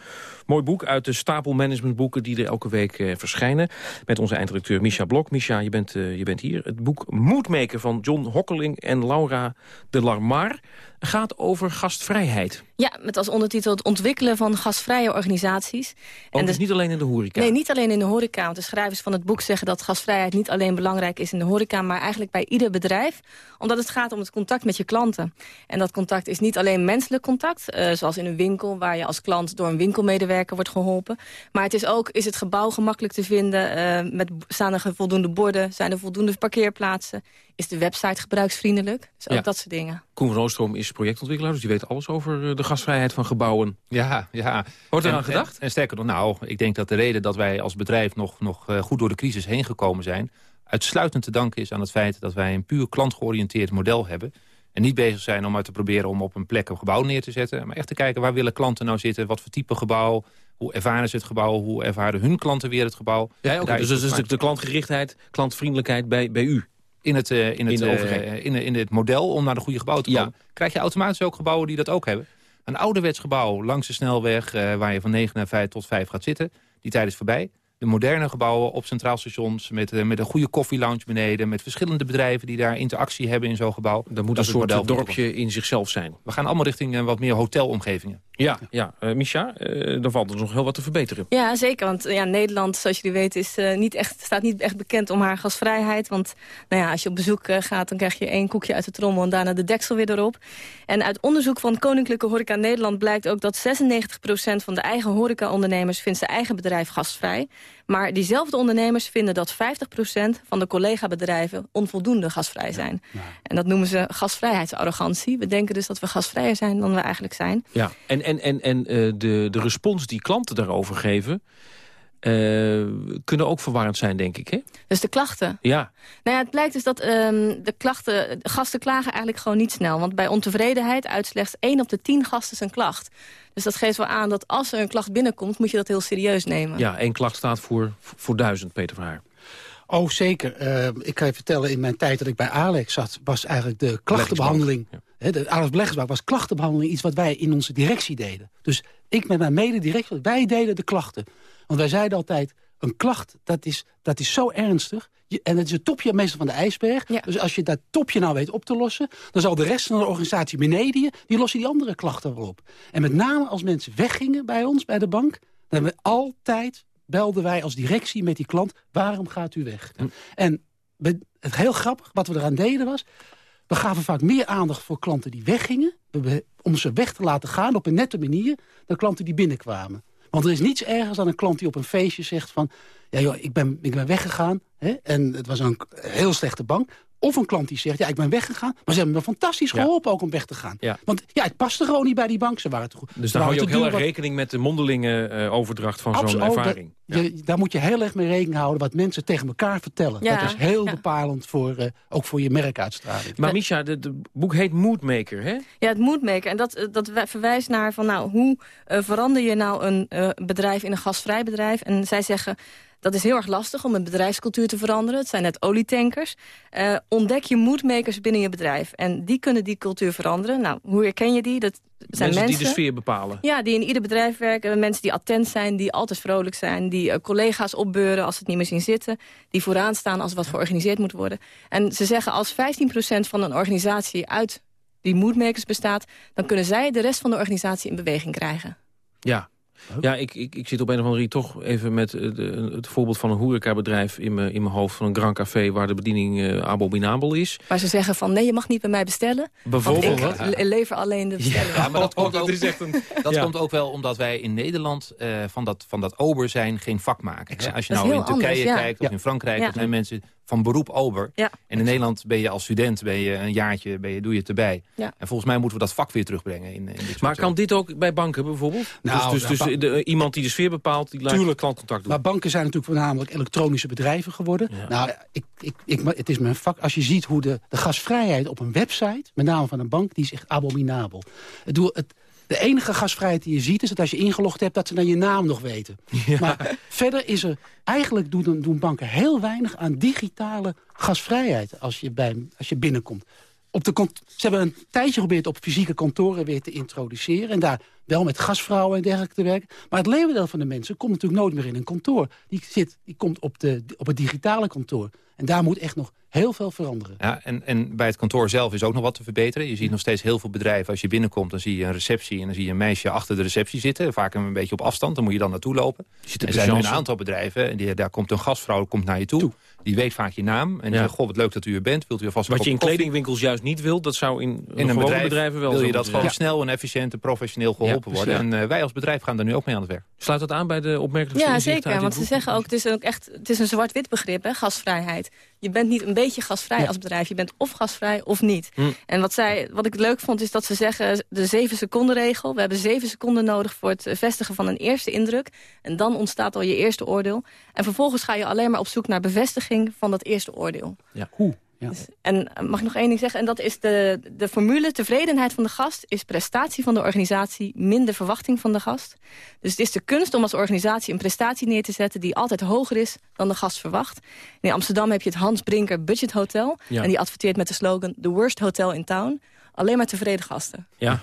mooi boek uit de stapel managementboeken... die er elke week eh, verschijnen. Met onze eindredacteur Misha Blok. Misha, je bent, eh, je bent hier. Het boek Moodmaker van John Hokkeling en Laura de Larmar gaat over gastvrijheid. Ja, met als ondertitel het ontwikkelen van gasvrije organisaties. Ook dus niet alleen in de horeca? Nee, niet alleen in de horeca. Want de schrijvers van het boek zeggen dat gasvrijheid niet alleen belangrijk is in de horeca... maar eigenlijk bij ieder bedrijf. Omdat het gaat om het contact met je klanten. En dat contact is niet alleen menselijk contact... Uh, zoals in een winkel waar je als klant door een winkelmedewerker wordt geholpen. Maar het is ook, is het gebouw gemakkelijk te vinden? Uh, met, staan er voldoende borden? Zijn er voldoende parkeerplaatsen? Is de website gebruiksvriendelijk? Dus ook Ja. dat soort dingen. Koen van Oostrom is projectontwikkelaar, dus die weet alles over eh, de gasvrijheid van gebouwen. Ja, ja. Wordt er aan gedacht? En, en sterker nog, nou, ik denk dat de reden dat wij als bedrijf nog, nog eh, goed door de crisis heen gekomen zijn... uitsluitend te danken is aan het feit dat wij een puur klantgeoriënteerd model hebben. En niet bezig zijn om uit te proberen om op een plek een gebouw neer te zetten. Maar echt te kijken waar willen klanten nou zitten, wat voor type gebouw... Hoe ervaren ze het gebouw? Hoe ervaren hun klanten weer het gebouw? Ja, dus is dat is het de, de klantvriendelijkheid, bij, bij u. in het, eh, in, het, de eh, in, in het model om naar de goede gebouw te komen... krijg je automatisch ook gebouwen die dat ook hebben. Een ouderwets gebouw langs de snelweg... eh, waar je van 9 naar 5 tot 5 gaat zitten, die tijd is voorbij. De moderne gebouwen op centraal stations... met, eh, met een goede koffielounge beneden... met verschillende bedrijven die daar interactie hebben in zo'n gebouw. Dan moet Dat een soort dorpje in zichzelf zijn. We gaan allemaal richting eh, wat meer hotelomgevingen. Ja, ja. Eh, Misha, eh dan valt er nog heel wat te verbeteren. Ja, zeker. Want ja, Nederland, zoals jullie weten, is, eh, niet echt, staat niet echt bekend om haar gasvrijheid. Want nou ja, als je op bezoek gaat, dan krijg je één koekje uit de trommel... en daarna de deksel weer erop. En uit onderzoek van Koninklijke Horeca Nederland blijkt ook... dat 96% van de eigen horecaondernemers vindt zijn eigen bedrijf gastvrij. Maar diezelfde ondernemers vinden dat 50% van de collega-bedrijven... onvoldoende gasvrij zijn. En dat noemen ze gasvrijheidsarrogantie. We denken dus dat we gasvrijer zijn dan we eigenlijk zijn. Ja, en, en, en, en eh, de, de respons die klanten daarover geven... eh, kunnen ook verwarrend zijn, denk ik, hè? Dus de klachten. Ja, Nou ja, het blijkt dus dat ehm, de klachten, de gasten klagen eigenlijk gewoon niet snel. Want bij ontevredenheid uit slechts 1 op de 10 gasten zijn klacht. Dus dat geeft wel aan dat als er een klacht binnenkomt, moet je dat heel serieus nemen. ja één klacht staat voor, voor duizend, Peter Verhaar. Oh, zeker. Eh, ik kan je vertellen, in mijn tijd dat ik bij Alex zat... was eigenlijk de klachtenbehandeling... de Alex Beleggersbank was klachtenbehandeling iets wat wij in onze directie deden. Dus ik met mijn mededirectie, wij deden de klachten. Want wij zeiden altijd, een klacht, dat is, dat is zo ernstig... Je- en het is het topje meestal van de ijsberg. Dus als je dat topje nou weet op te lossen... dan zal de rest van de organisatie beneden je... die lossen die andere klachten wel op. En met name als mensen weggingen bij ons, bij de bank... dan we altijd belden wij als directie met die klant... waarom gaat u weg? En we- het heel grappig, wat we eraan deden was... we gaven vaak meer aandacht voor klanten die weggingen... we- om ze weg te laten gaan op een nette manier... dan klanten die binnenkwamen. Want er is niets ergers dan een klant die op een feestje zegt van... ja joh, ik ben, ik ben weggegaan hè, en het was een heel slechte bank. Of een klant die zegt, ja, ik ben weggegaan... maar ze hebben me fantastisch geholpen ook om weg te gaan. Ja. Want ja, het paste gewoon niet bij die bank. Ze waren te goed. Dus daar hou je ook heel duur, erg wat- rekening met de mondelinge eh, overdracht van zo'n ervaring. je- daar moet je heel erg mee rekening houden wat mensen tegen elkaar vertellen. Ja, dat is heel ja. bepalend voor, eh, ook voor je merkuitstraling. Maar Misha, het boek heet Moodmaker, hè? Ja, het moodmaker. En dat, eh, dat wij- verwijst naar van, nou, hoe verander je nou een eh, bedrijf in een gasvrij bedrijf? En zij zeggen, dat is heel erg lastig om een bedrijfscultuur te veranderen. Het zijn net olietankers. Eh, ontdek je moodmakers binnen je bedrijf. En die kunnen die cultuur veranderen. Nou, hoe herken je die? Dat zijn mensen, mensen, die de sfeer bepalen. Ja, die in ieder bedrijf werken. Mensen die attent zijn, die altijd vrolijk zijn. Die eh, collega's opbeuren als ze het niet meer zien zitten. Die vooraan staan als wat georganiseerd moet worden. En ze zeggen als 15% van een organisatie uit die moodmakers bestaat... dan kunnen zij de rest van de organisatie in beweging krijgen. Ja. Ja, ik, ik, ik zit op een of andere manier toch even met eh, de, het voorbeeld van een horecabedrijf in mijn in mijn hoofd van een Grand Café waar de bediening eh, abominabel is. Waar ze zeggen van nee, je mag niet bij mij bestellen. Bijvoorbeeld. Want ik le- lever alleen de bestelling. Ja, maar dat, komt, dat ook, is echt een- dat Ja. komt ook wel omdat wij in Nederland eh, van, dat, van dat ober zijn geen vak maken. Als je Dat nou in Turkije anders, ja. kijkt of in Frankrijk, Ja. dan zijn mensen van beroep ober. Ja. En in Nederland ben je als student ben je een jaartje, ben je, doe je het erbij. Ja. En volgens mij moeten we dat vak weer terugbrengen. In, in dit soort, Maar kan dit ook bij banken bijvoorbeeld? Nou, dus dus, ja, dus de, iemand die de sfeer bepaalt, die laat klantcontact doen. Maar banken zijn natuurlijk voornamelijk elektronische bedrijven geworden. Nou, ik, ik, ik, het is mijn vak. Als je ziet hoe de, de gasvrijheid op een website, met name van een bank, die is echt abominabel. Het, doe- het, de enige gasvrijheid die je ziet is dat als je ingelogd hebt... dat ze dan je naam nog weten. Maar verder is er... Eigenlijk doen, doen banken heel weinig aan digitale gasvrijheid... als je, bij, als je binnenkomt. Op de ze hebben een tijdje geprobeerd op fysieke kantoren weer te introduceren. En daar wel met gasvrouwen en dergelijke te werken. Maar het leeuwendeel van de mensen komt natuurlijk nooit meer in een kantoor. Die, zit, die komt op, de, op het digitale kantoor. En daar moet echt nog heel veel veranderen. Ja, en, en bij het kantoor zelf is ook nog wat te verbeteren. Je ziet nog steeds heel veel bedrijven. Als je binnenkomt, dan zie je een receptie... en dan zie je een meisje achter de receptie zitten. Vaak een beetje op afstand, dan moet je dan naartoe lopen. Er zijn nu een aantal bedrijven, en die, daar komt een gastvrouw komt naar je toe. Die weet vaak je naam. En die zegt, goh, wat leuk dat u er bent. Wilt u alvast Wat je in kledingwinkels juist niet wilt, dat zou in, in een bedrijf, bedrijven wel wil je dat gewoon zijn. snel en efficiënt en professioneel geholpen Ja, worden. precies. En eh, wij als bedrijf gaan daar nu ook mee aan het werk. Sluit dat aan bij de opmerkelijkste Ja, zeker. Want ze zeggen ook, het is ook echt het is een zwart-wit begrip, hè, gasvrijheid. Je bent niet een beetje gasvrij Ja. als bedrijf. Je bent of gasvrij of niet. Hm. En wat, zij, wat ik leuk vond, is dat ze zeggen... de zeven seconden regel. We hebben zeven seconden nodig voor het vestigen van een eerste indruk. En dan ontstaat al je eerste oordeel. En vervolgens ga je alleen maar op zoek naar bevestiging van dat eerste oordeel. Ja. Hoe? Ja. Dus- en eh, mag ik nog één ding zeggen? En dat is de, de formule tevredenheid van de gast... is prestatie van de organisatie minder verwachting van de gast. Dus het is de kunst om als organisatie een prestatie neer te zetten... die altijd hoger is dan de gast verwacht. En in Amsterdam heb je het Hans Brinker Budget Hotel. Ja. En die adverteert met de slogan... The worst hotel in town. Alleen maar tevreden gasten. Ja,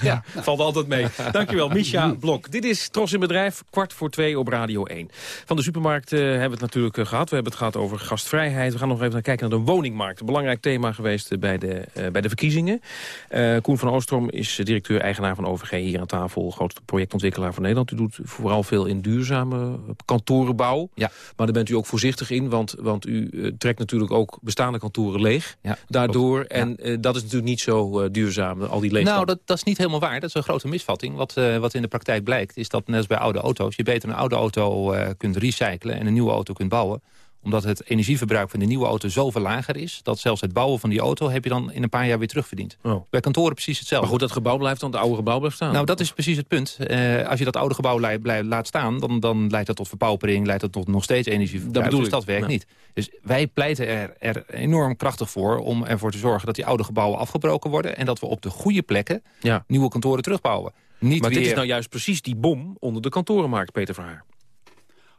ja, valt altijd mee. Dankjewel, Misha Blok. Dit is Tros in Bedrijf, kwart voor twee op Radio 1. Van de supermarkt eh, hebben we het natuurlijk eh, gehad. We hebben het gehad over gastvrijheid. We gaan nog even naar kijken naar de woningmarkt. Een belangrijk thema geweest eh, bij de, eh, bij de verkiezingen. Eh, Koen van Oostrom is directeur-eigenaar van OVG hier aan tafel. Grootste projectontwikkelaar van Nederland. U doet vooral veel in duurzame kantorenbouw. Ja. Maar daar bent u ook voorzichtig in. Want, want u eh, trekt natuurlijk ook bestaande kantoren leeg. Ja, daardoor. En eh, dat is natuurlijk niet zo eh, duurzaam, al die leegstand. Nou, dat, dat is niet helemaal waar. Dat is een grote misvatting. Wat, eh, wat in de praktijk blijkt, is dat net als bij oude auto's... je beter een oude auto eh, kunt recyclen en een nieuwe auto kunt bouwen omdat het energieverbruik van de nieuwe auto zoveel lager is... dat zelfs het bouwen van die auto heb je dan in een paar jaar weer terugverdiend. Oh. Bij kantoren precies hetzelfde. Maar goed, dat gebouw blijft dan, het oude gebouw blijft staan. Nou, dat is precies het punt. Eh, als je dat oude gebouw laat staan... Dan, dan leidt dat tot verpaupering, leidt dat tot nog steeds energieverbruik. Dat bedoel dus ik. dat werkt Ja. niet. Dus wij pleiten er, er enorm krachtig voor... om ervoor te zorgen dat die oude gebouwen afgebroken worden... en dat we op de goede plekken Ja. nieuwe kantoren terugbouwen. Niet maar weer... dit is nou juist precies die bom onder de kantorenmarkt, Peter Verhaar.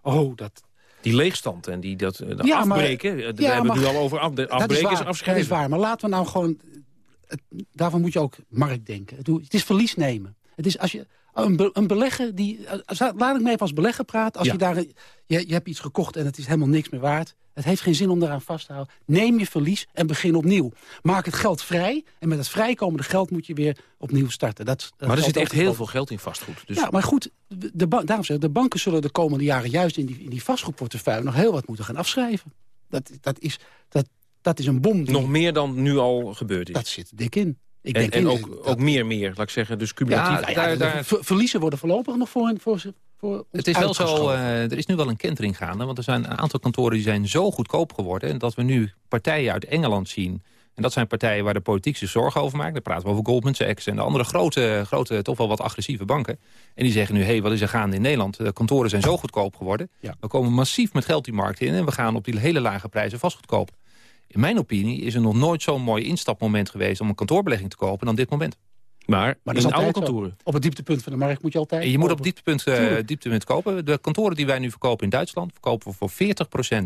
Oh, dat... Die leegstand en die dat eh, Ja, maar- afbreken. eh, Ja, we hebben maar- het nu al over af, Dat is afbreken waar, afschrijven. Dat is waar, maar laten we nou gewoon... Het, daarvan moet je ook markt denken. Het, het is verlies nemen. Het is als je... Een, be- een belegger die... als- Laat ik me even als belegger praten. Als Ja. je daar... Je, je hebt iets gekocht en het is helemaal niks meer waard. Het heeft geen zin om eraan vast te houden. Neem je verlies en begin opnieuw. Maak het geld vrij. En met het vrijkomende geld moet je weer opnieuw starten. Dat, dat maar er zit echt heel veel geld in vastgoed. Dus Ja, maar goed, de, daarom zeg ik, de banken zullen de komende jaren... juist in die, in die vastgoedportefeuille nog heel wat moeten gaan afschrijven. Dat, dat, is, dat, dat is een bom. Die, nog meer dan nu al gebeurd is. Dat zit dik in. Ik en denk en in, ook, dat- ook meer, meer, laat ik zeggen. Dus cumulatief. ja, ver- verliezen worden voorlopig nog voor, voor, ze- voor Het is wel zo, eh, er is nu wel een kentering gaande. Want er zijn een aantal kantoren die zijn zo goedkoop geworden... dat we nu partijen uit Engeland zien. En dat zijn partijen waar de politiek zich zorgen over maakt. Dan praten we over Goldman Sachs en de andere grote, grote toch wel wat agressieve banken. En die zeggen nu, hé, hey, wat is er gaande in Nederland? De kantoren zijn zo goedkoop geworden. We komen massief met geld die markt in... en we gaan op die hele lage prijzen vastgoed kopen. In mijn opinie is er nog nooit zo'n mooi instapmoment geweest... om een kantoorbelegging te kopen dan dit moment. Maar, Maar dat is altijd zo. Op het dieptepunt van de markt moet je altijd... En je moet op dieptepunt, eh, Tuurlijk. dieptepunt kopen. De kantoren die wij nu verkopen in Duitsland... verkopen we voor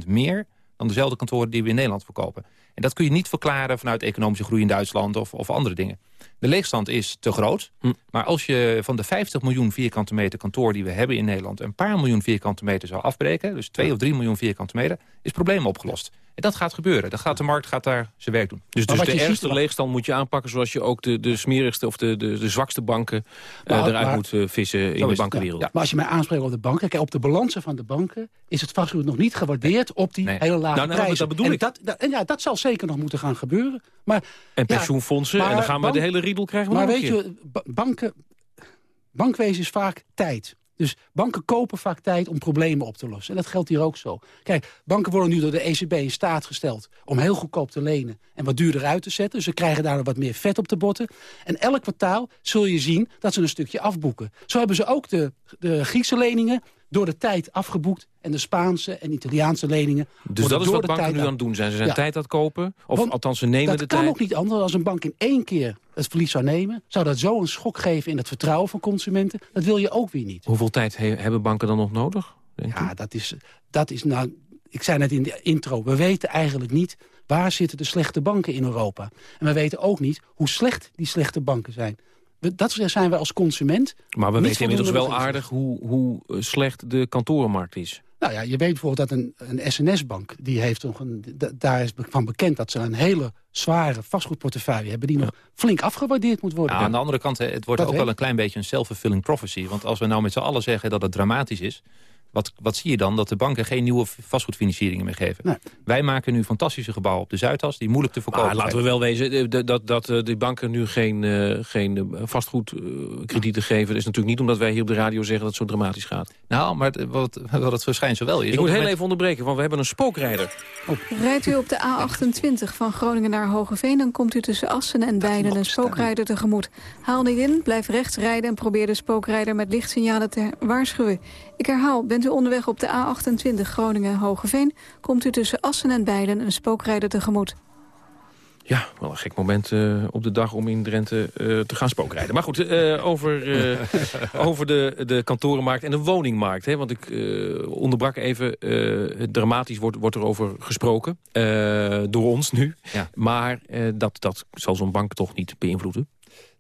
40% meer dan dezelfde kantoren die we in Nederland verkopen. En dat kun je niet verklaren vanuit economische groei in Duitsland of, of andere dingen. De leegstand is te groot. Maar als je van de 50 miljoen vierkante meter kantoor die we hebben in Nederland... een paar miljoen vierkante meter zou afbreken... dus 2 of 3 miljoen vierkante meter, is het probleem opgelost. En dat gaat gebeuren. Dat gaat de markt gaat daar zijn werk doen. Dus, dus wat de je ergste ziet- leegstand moet je aanpakken... zoals je ook de, de smerigste of de, de, de zwakste banken eh, Maar- eruit maar- moet eh, vissen in de bankenwereld. ja. Maar als je mij aanspreekt op de banken... Kijk, op de balansen van de banken is het vastgoed nog niet gewaardeerd... op die Nee. hele lage Nou, nou, prijzen. dat bedoel en ik. Dat, dat, en ja, dat zal zeker nog moeten gaan gebeuren. Maar, En ja, pensioenfondsen, maar en dan gaan we de hele riedel krijgen. we Maar weet je, ba- banken, bankwezen is vaak tijd. Dus banken kopen vaak tijd om problemen op te lossen. En dat geldt hier ook zo. Kijk, banken worden nu door de ECB in staat gesteld... om heel goedkoop te lenen en wat duurder uit te zetten. Ze krijgen daar wat meer vet op de botten. En elk kwartaal zul je zien dat ze een stukje afboeken. Zo hebben ze ook de, de Griekse leningen door de tijd afgeboekt... en de Spaanse en Italiaanse leningen Dus dat is wat de banken nu aan het doen zijn. Ze zijn Ja. tijd aan het kopen. Of Want althans, ze nemen dat de kan tijd. ook niet anders. Als een bank in één keer het verlies zou nemen... zou dat zo een schok geven in het vertrouwen van consumenten. Dat wil je ook weer niet. Hoeveel tijd he- hebben banken dan nog nodig? Ja, dat is, dat is nou... Ik zei net in de intro, we weten eigenlijk niet... waar zitten de slechte banken in Europa. En we weten ook niet hoe slecht die slechte banken zijn. We- dat zijn wij als consument. Maar we weten inmiddels wel aardig hoe, hoe eh, slecht de kantorenmarkt is. Nou ja, je weet bijvoorbeeld dat een, een SNS-bank... die heeft nog een, da- daar is van bekend dat ze een hele zware vastgoedportefeuille hebben... die nog flink afgewaardeerd moet worden. Ja, aan de andere kant, het wordt Dat ook weet wel een klein beetje een self-fulfilling prophecy. Want als we nou met z'n allen zeggen dat het dramatisch is... Wat, wat zie je dan? Dat de banken geen nieuwe vastgoedfinancieringen meer geven. Wij maken nu fantastische gebouwen op de Zuidas... die moeilijk te verkopen Maar laten we wel wezen, eh, dat, dat eh, de banken nu geen, eh, geen vastgoedkredieten geven... is natuurlijk niet omdat wij hier op de radio zeggen dat het zo dramatisch gaat. Nou, maar het- wat, wat het verschijnsel wel is... Ik moet heel moment- even onderbreken, want we hebben een spookrijder. Rijdt u op de A28 van Groningen naar Hogeveen... dan komt u tussen Assen en Bijlen een spookrijder tegemoet. Haal niet in, blijf rechts rijden... en probeer de spookrijder met lichtsignalen te waarschuwen. Ik herhaal, bent u onderweg op de A28 Groningen-Hogeveen... komt u tussen Assen en Bijlen een spookrijder tegemoet. Ja, wel een gek moment eh, op de dag om in Drenthe eh, te gaan spookrijden. Maar goed, eh, over, eh, over de, de kantorenmarkt en de woningmarkt. Hè, want ik eh, onderbrak even, eh, dramatisch wordt, wordt er over gesproken. eh, door ons nu. Maar eh, dat, dat zal zo'n bank toch niet beïnvloeden?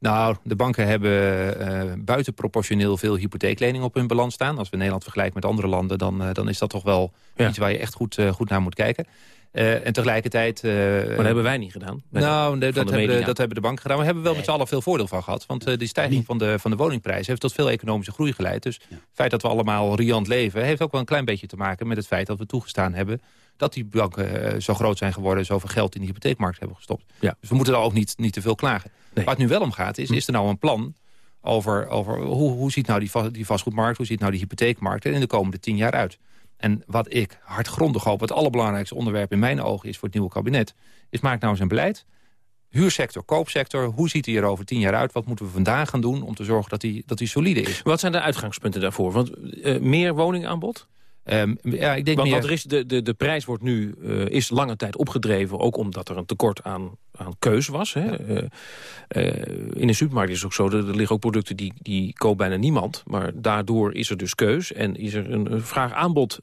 Nou, de banken hebben eh buitenproportioneel veel hypotheekleningen op hun balans staan. Als we Nederland vergelijken met andere landen, dan, eh, dan is dat toch wel iets waar je echt goed, eh, goed naar moet kijken. Eh, en tegelijkertijd... eh, Maar dat hebben wij niet gedaan. de- Nou, dat, de hebben de, dat hebben de banken gedaan. We hebben wel met z'n allen veel voordeel van gehad. Want eh, die stijging van de, van de woningprijzen heeft tot veel economische groei geleid. Dus het feit dat we allemaal riant leven... heeft ook wel een klein beetje te maken met het feit dat we toegestaan hebben... dat die banken zo groot zijn geworden... zoveel geld in de hypotheekmarkt hebben gestopt. Ja. Dus we moeten daar ook niet, niet te veel klagen. Waar het nu wel om gaat, is, is er nou een plan... over, over hoe, hoe ziet nou die, die vastgoedmarkt... hoe ziet nou die hypotheekmarkt er in de komende tien jaar uit? En wat ik hardgrondig hoop, het allerbelangrijkste onderwerp in mijn ogen is voor het nieuwe kabinet, is maak nou eens een beleid. Huursector, koopsector, hoe ziet die er over tien jaar uit? Wat moeten we vandaag gaan doen om te zorgen dat die, dat die solide is? Wat zijn de uitgangspunten daarvoor? Want eh, meer woningaanbod? Ehm, ja, ik denk want, meer... want er is de, de, de prijs wordt nu eh, is lange tijd opgedreven, ook omdat er een tekort aan, aan keus was. Hè? Eh, eh, in de supermarkt is het ook zo, er, er liggen ook producten die, die koopt bijna niemand. Maar daardoor is er dus keus en is er een, vraag-aanbod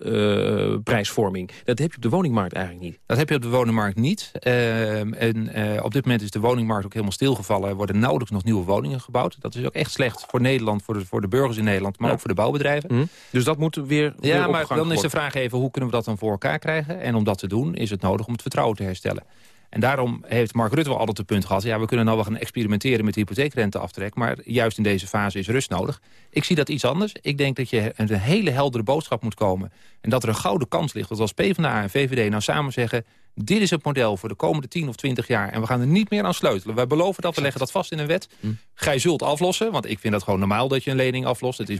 prijsvorming. Dat heb je op de woningmarkt eigenlijk niet. Dat heb je op de woningmarkt niet. Ehm, en op dit moment is de woningmarkt ook helemaal stilgevallen. Er worden nauwelijks nog nieuwe woningen gebouwd. Dat is ook echt slecht voor Nederland, voor de, voor de burgers in Nederland... maar Ja. ook voor de bouwbedrijven. Hm? Dus dat moet weer, Ja, maar dan is de vraag even, hoe kunnen we dat dan voor elkaar krijgen? En om dat te doen is het nodig om het vertrouwen te herstellen. En daarom heeft Mark Rutte wel altijd het punt gehad... ja, we kunnen nou wel gaan experimenteren met hypotheekrenteaftrek... maar juist in deze fase is rust nodig. Ik zie dat iets anders. Ik denk dat je een hele heldere boodschap moet komen... en dat er een gouden kans ligt dat als PvdA en VVD nou samen zeggen... dit is het model voor de komende 10 of 20 jaar... en we gaan er niet meer aan sleutelen. Wij beloven dat, we leggen dat vast in een wet. Gij zult aflossen, want ik vind dat gewoon normaal dat je een lening aflost. Het is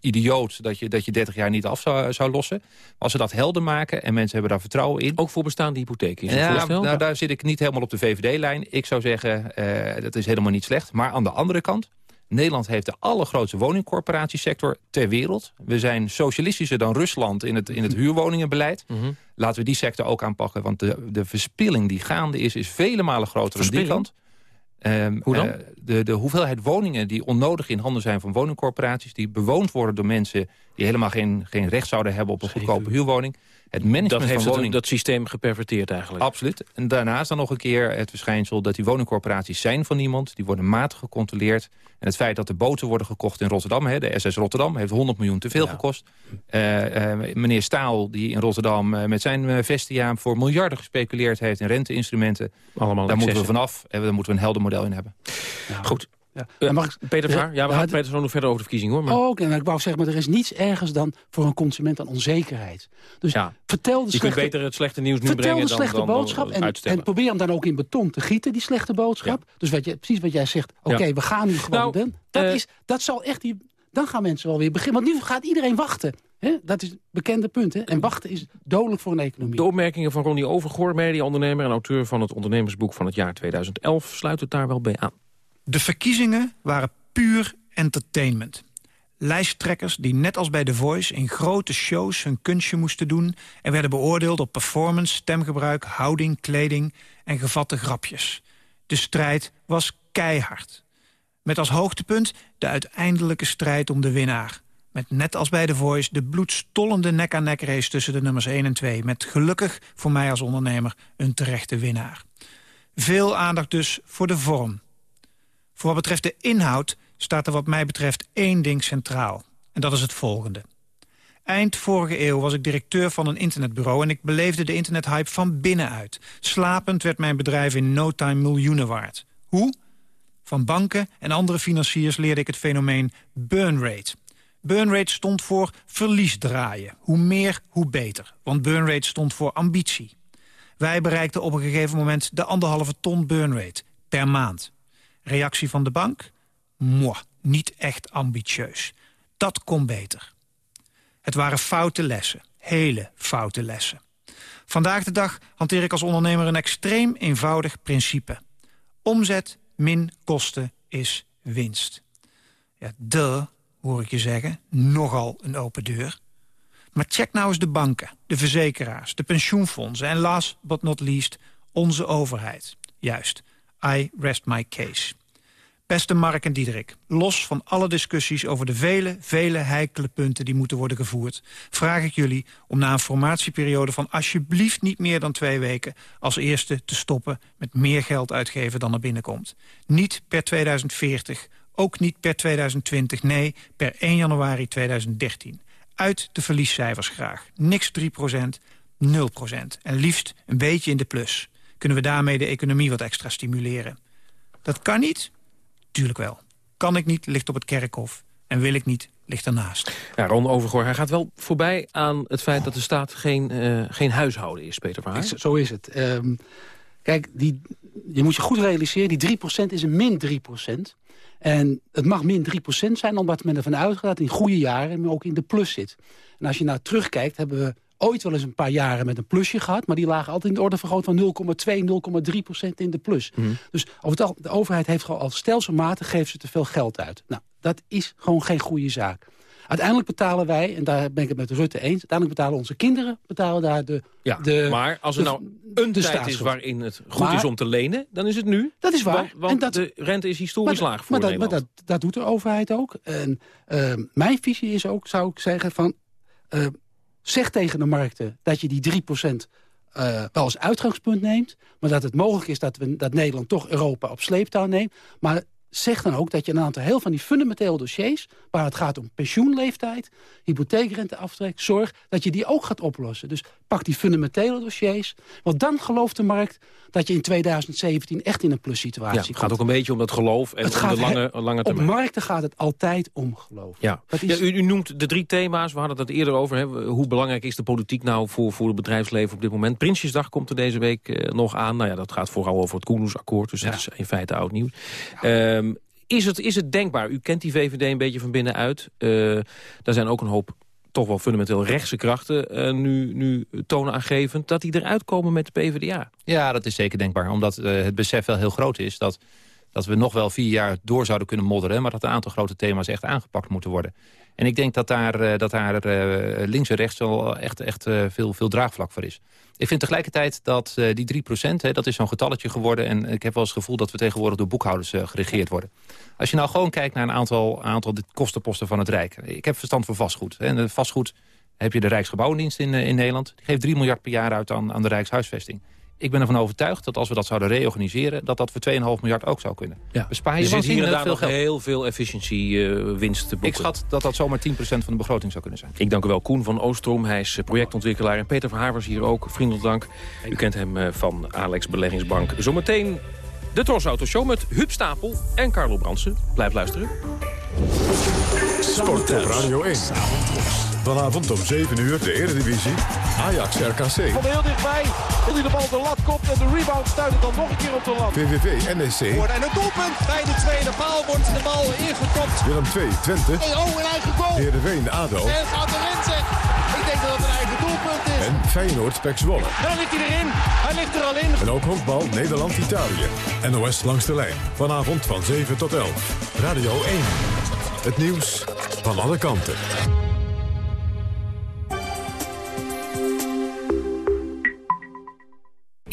idioot dat je, dat je 30 jaar niet af zou, zou lossen. Als we dat helder maken en mensen hebben daar vertrouwen in... Ook voor bestaande hypotheken is ja, voorstel? nou, daar zit ik niet helemaal op de VVD-lijn. Ik zou zeggen, eh, dat is helemaal niet slecht. Maar aan de andere kant... Nederland heeft de allergrootste woningcorporatiesector ter wereld. We zijn socialistischer dan Rusland in het, in het huurwoningenbeleid. Mhm. Laten we die sector ook aanpakken. Want de, de verspilling die gaande is, is vele malen groter aan die kant. Ehm, Hoe dan? eh, de, de hoeveelheid woningen die onnodig in handen zijn van woningcorporaties... die bewoond worden door mensen die helemaal geen, geen recht zouden hebben... op een goedkope huurwoning. Het management Dat heeft van het, woning... dat systeem geperverteerd eigenlijk. Absoluut. En daarnaast dan nog een keer het verschijnsel dat die woningcorporaties zijn van niemand. Die worden matig gecontroleerd. En het feit dat de boten worden gekocht in Rotterdam. Hè, de SS Rotterdam heeft 100 miljoen te veel gekost. Eh, eh, meneer Staal die in Rotterdam eh, met zijn uh, Vestia voor miljarden gespeculeerd heeft in renteinstrumenten. Allemaal Daar moeten we vanaf en daar moeten we een helder model in hebben. Goed. Ja, mag ik- Peter Vaar, ja, we gaan Peter zo nog verder over de verkiezing hoor. Maar... Ook, en ik wou zeggen, maar er is niets ergers dan voor een consument dan onzekerheid. Dus Ja. vertel de je kunt beter het slechte nieuws nu vertel brengen de dan, slechte dan, dan boodschap en, en probeer hem dan ook in beton te gieten, die slechte boodschap. Dus wat je, precies wat jij zegt, oké, we gaan nu gewoon Nou, doen. Dat, eh, is, dat zal echt die, dan gaan mensen wel weer beginnen. Want nu gaat iedereen wachten. Dat is het bekende punt. En wachten is dodelijk voor een economie. De opmerkingen van Ronnie Overgoor, mediaondernemer en auteur van het ondernemersboek van het jaar 2011, sluit het daar wel bij aan. De verkiezingen waren puur entertainment. Lijsttrekkers die net als bij The Voice in grote shows hun kunstje moesten doen... en werden beoordeeld op performance, stemgebruik, houding, kleding en gevatte grapjes. De strijd was keihard. Met als hoogtepunt de uiteindelijke strijd om de winnaar. Met net als bij The Voice de bloedstollende nek-aan-nek race tussen de nummers 1 en 2... met gelukkig voor mij als ondernemer een terechte winnaar. Veel aandacht dus voor de vorm. Voor wat betreft de inhoud staat er wat mij betreft één ding centraal. En dat is het volgende. Eind vorige eeuw was ik directeur van een internetbureau... en ik beleefde de internethype van binnenuit. Slapend werd mijn bedrijf in no time miljoenen waard. Hoe? Van banken en andere financiers leerde ik het fenomeen burn rate. Burn rate stond voor verlies draaien. Hoe meer, hoe beter. Want burn rate stond voor ambitie. Wij bereikten op een gegeven moment de anderhalve ton burn rate per maand. Reactie van de bank? Moi, niet echt ambitieus. Dat kon beter. Het waren foute lessen, hele foute lessen. Vandaag de dag hanteer ik als ondernemer een extreem eenvoudig principe. Omzet min kosten is winst. Ja, de, hoor ik je zeggen, nogal een open deur. Maar check nou eens de banken, de verzekeraars, de pensioenfondsen... en last but not least, onze overheid. Juist, I rest my case. Beste Mark en Diederik, los van alle discussies over de vele, vele heikele punten die moeten worden gevoerd, vraag ik jullie om na een formatieperiode van alsjeblieft niet meer dan twee weken als eerste te stoppen met meer geld uitgeven dan er binnenkomt. Niet per 2040, ook niet per 2020, nee, per 1 januari 2013. Uit de verliescijfers graag. Niks 3% 0% En liefst een beetje in de plus. Kunnen we daarmee de economie wat extra stimuleren. Dat kan niet? Tuurlijk wel. Kan ik niet, ligt op het kerkhof. En wil ik niet, ligt ernaast. Ja, Ron Overgoor, hij gaat wel voorbij aan het feit dat de staat geen, uh, geen huishouden is, Peter Verhaar. Zo is het. Um, kijk, die, je moet je goed realiseren, die 3% is een min 3%. En het mag min 3% zijn, omdat men ervan uitgaat dat in goede jaren men ook in de plus zit. En als je nou terugkijkt, hebben we ooit wel eens een paar jaren met een plusje gehad... maar die lagen altijd in de orde vergroot van 0,2, 0,3 procent in de plus. Mhm. Dus over het, de overheid heeft gewoon al stelselmatig geeft ze te veel geld uit. Nou, dat is gewoon geen goede zaak. Uiteindelijk betalen wij, en daar ben ik het met Rutte eens... uiteindelijk betalen onze kinderen betalen daar de... Ja, de maar als er nou een de tijd is waarin het goed is om te lenen... dan is het nu. Dat is waar. Want, want en dat, de rente is historisch laag voor maar Nederland. Maar dat, dat doet de overheid ook. En uh, mijn visie is ook, zou ik zeggen... van uh, zeg tegen de markten dat je die 3% uh, wel als uitgangspunt neemt... maar dat het mogelijk is dat, we, dat Nederland toch Europa op sleeptouw neemt. Maar zeg dan ook dat je een aantal heel van die fundamentele dossiers... waar het gaat om pensioenleeftijd, hypotheekrenteaftrek, zorg... dat je die ook gaat oplossen. Dus pak die fundamentele dossiers. Want dan gelooft de markt dat je in 2017 echt in een plussituatie ja, komt. Het gaat ook een beetje om dat geloof en het om gaat de lange, lange termijn. Op markten gaat het altijd om geloof. Ja. Dat is... ja u, u, noemt de drie thema's, we hadden het eerder over. Hè. Hoe belangrijk is de politiek nou voor, voor het bedrijfsleven op dit moment? Prinsjesdag komt er deze week uh, nog aan. Nou ja, dat gaat vooral over het Koendersakkoord. Dus ja. dat is in feite oud nieuws. Ja. Um, is het, is het denkbaar? U kent die VVD een beetje van binnenuit. Uh, daar zijn ook een hoop toch wel fundamenteel rechtse krachten uh, nu, nu toonaangevend... dat die eruit komen met de PvdA. Ja, dat is zeker denkbaar. Omdat uh, het besef wel heel groot is dat, dat we nog wel vier jaar door zouden kunnen modderen... maar dat een aantal grote thema's echt aangepakt moeten worden. En ik denk dat daar, dat daar links en rechts wel echt, echt veel, veel draagvlak voor is. Ik vind tegelijkertijd dat uh, die 3 procent, dat is zo'n getalletje geworden... en ik heb wel eens het gevoel dat we tegenwoordig door boekhouders uh, geregeerd worden. Als je nou gewoon kijkt naar een aantal, aantal kostenposten van het Rijk. Ik heb verstand van vastgoed. En vastgoed heb je de Rijksgebouwendienst in, in Nederland. Die geeft 3 miljard per jaar uit aan, aan de Rijkshuisvesting. Ik ben ervan overtuigd dat als we dat zouden reorganiseren... dat dat voor 2,5 miljard ook zou kunnen. Ja. Bespaar je er zit hier en daar veel nog geld. heel veel efficiëntiewinst uh, te boeken. Ik schat dat dat zomaar 10% van de begroting zou kunnen zijn. Ik dank u wel, Koen van Oostrom. Hij is projectontwikkelaar. En Peter Verhaar was hier ook. Vriendelijk dank. U kent hem uh, van Alex Beleggingsbank. Zometeen de Trosauto Show met Huub Stapel en Carlo Bransen. Blijf luisteren. Sport op Radio 1. Vanavond om 7 uur de Eredivisie. Ajax RKC. Van heel dichtbij. Wil hij de bal op de lat komt en de rebound stuit het dan nog een keer op de lat. VVV NEC. En het doelpunt bij de tweede paal wordt de bal ingekopt. Willem 2 Twente. Hey, oh, een eigen goal. Heerenveen ADO. En gaat erin zeg. Ik denk dat het een eigen doelpunt is. En Feyenoord Pek Zwolle. Daar ligt hij erin. Hij ligt er al in. En ook honkbal Nederland-Italië. NOS langs de lijn. Vanavond van 7 tot 11. Radio 1. Het nieuws van alle kanten.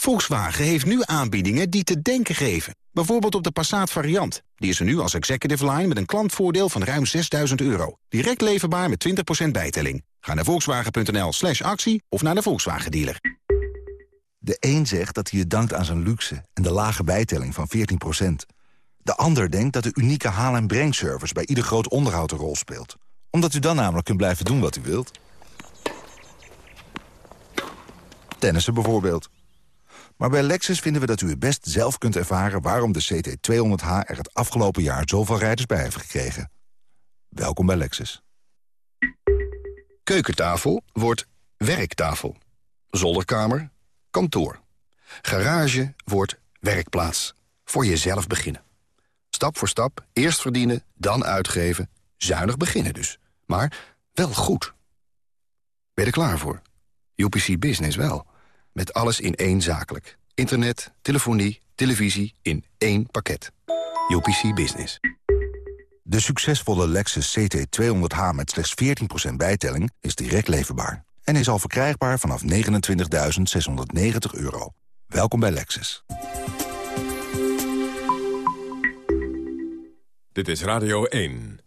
Volkswagen heeft nu aanbiedingen die te denken geven. Bijvoorbeeld op de Passat variant. Die is er nu als executive line met een klantvoordeel van ruim 6000 euro. Direct leverbaar met 20% bijtelling. Ga naar volkswagen.nl slash actie of naar de Volkswagen dealer. De een zegt dat hij het dankt aan zijn luxe en de lage bijtelling van 14%. De ander denkt dat de unieke haal- en brengservice bij ieder groot onderhoud een rol speelt. Omdat u dan namelijk kunt blijven doen wat u wilt. Tennissen bijvoorbeeld. Maar bij Lexus vinden we dat u het best zelf kunt ervaren... waarom de CT200H er het afgelopen jaar zoveel rijders bij heeft gekregen. Welkom bij Lexus. Keukentafel wordt werktafel. Zolderkamer, kantoor. Garage wordt werkplaats. Voor jezelf beginnen. Stap voor stap, eerst verdienen, dan uitgeven. Zuinig beginnen dus. Maar wel goed. Ben je er klaar voor? UPC Business wel. Met alles in één zakelijk. Internet, telefonie, televisie in één pakket. UPC Business. De succesvolle Lexus CT200H met slechts 14% bijtelling is direct leverbaar. En is al verkrijgbaar vanaf 29.690 euro. Welkom bij Lexus. Dit is Radio 1.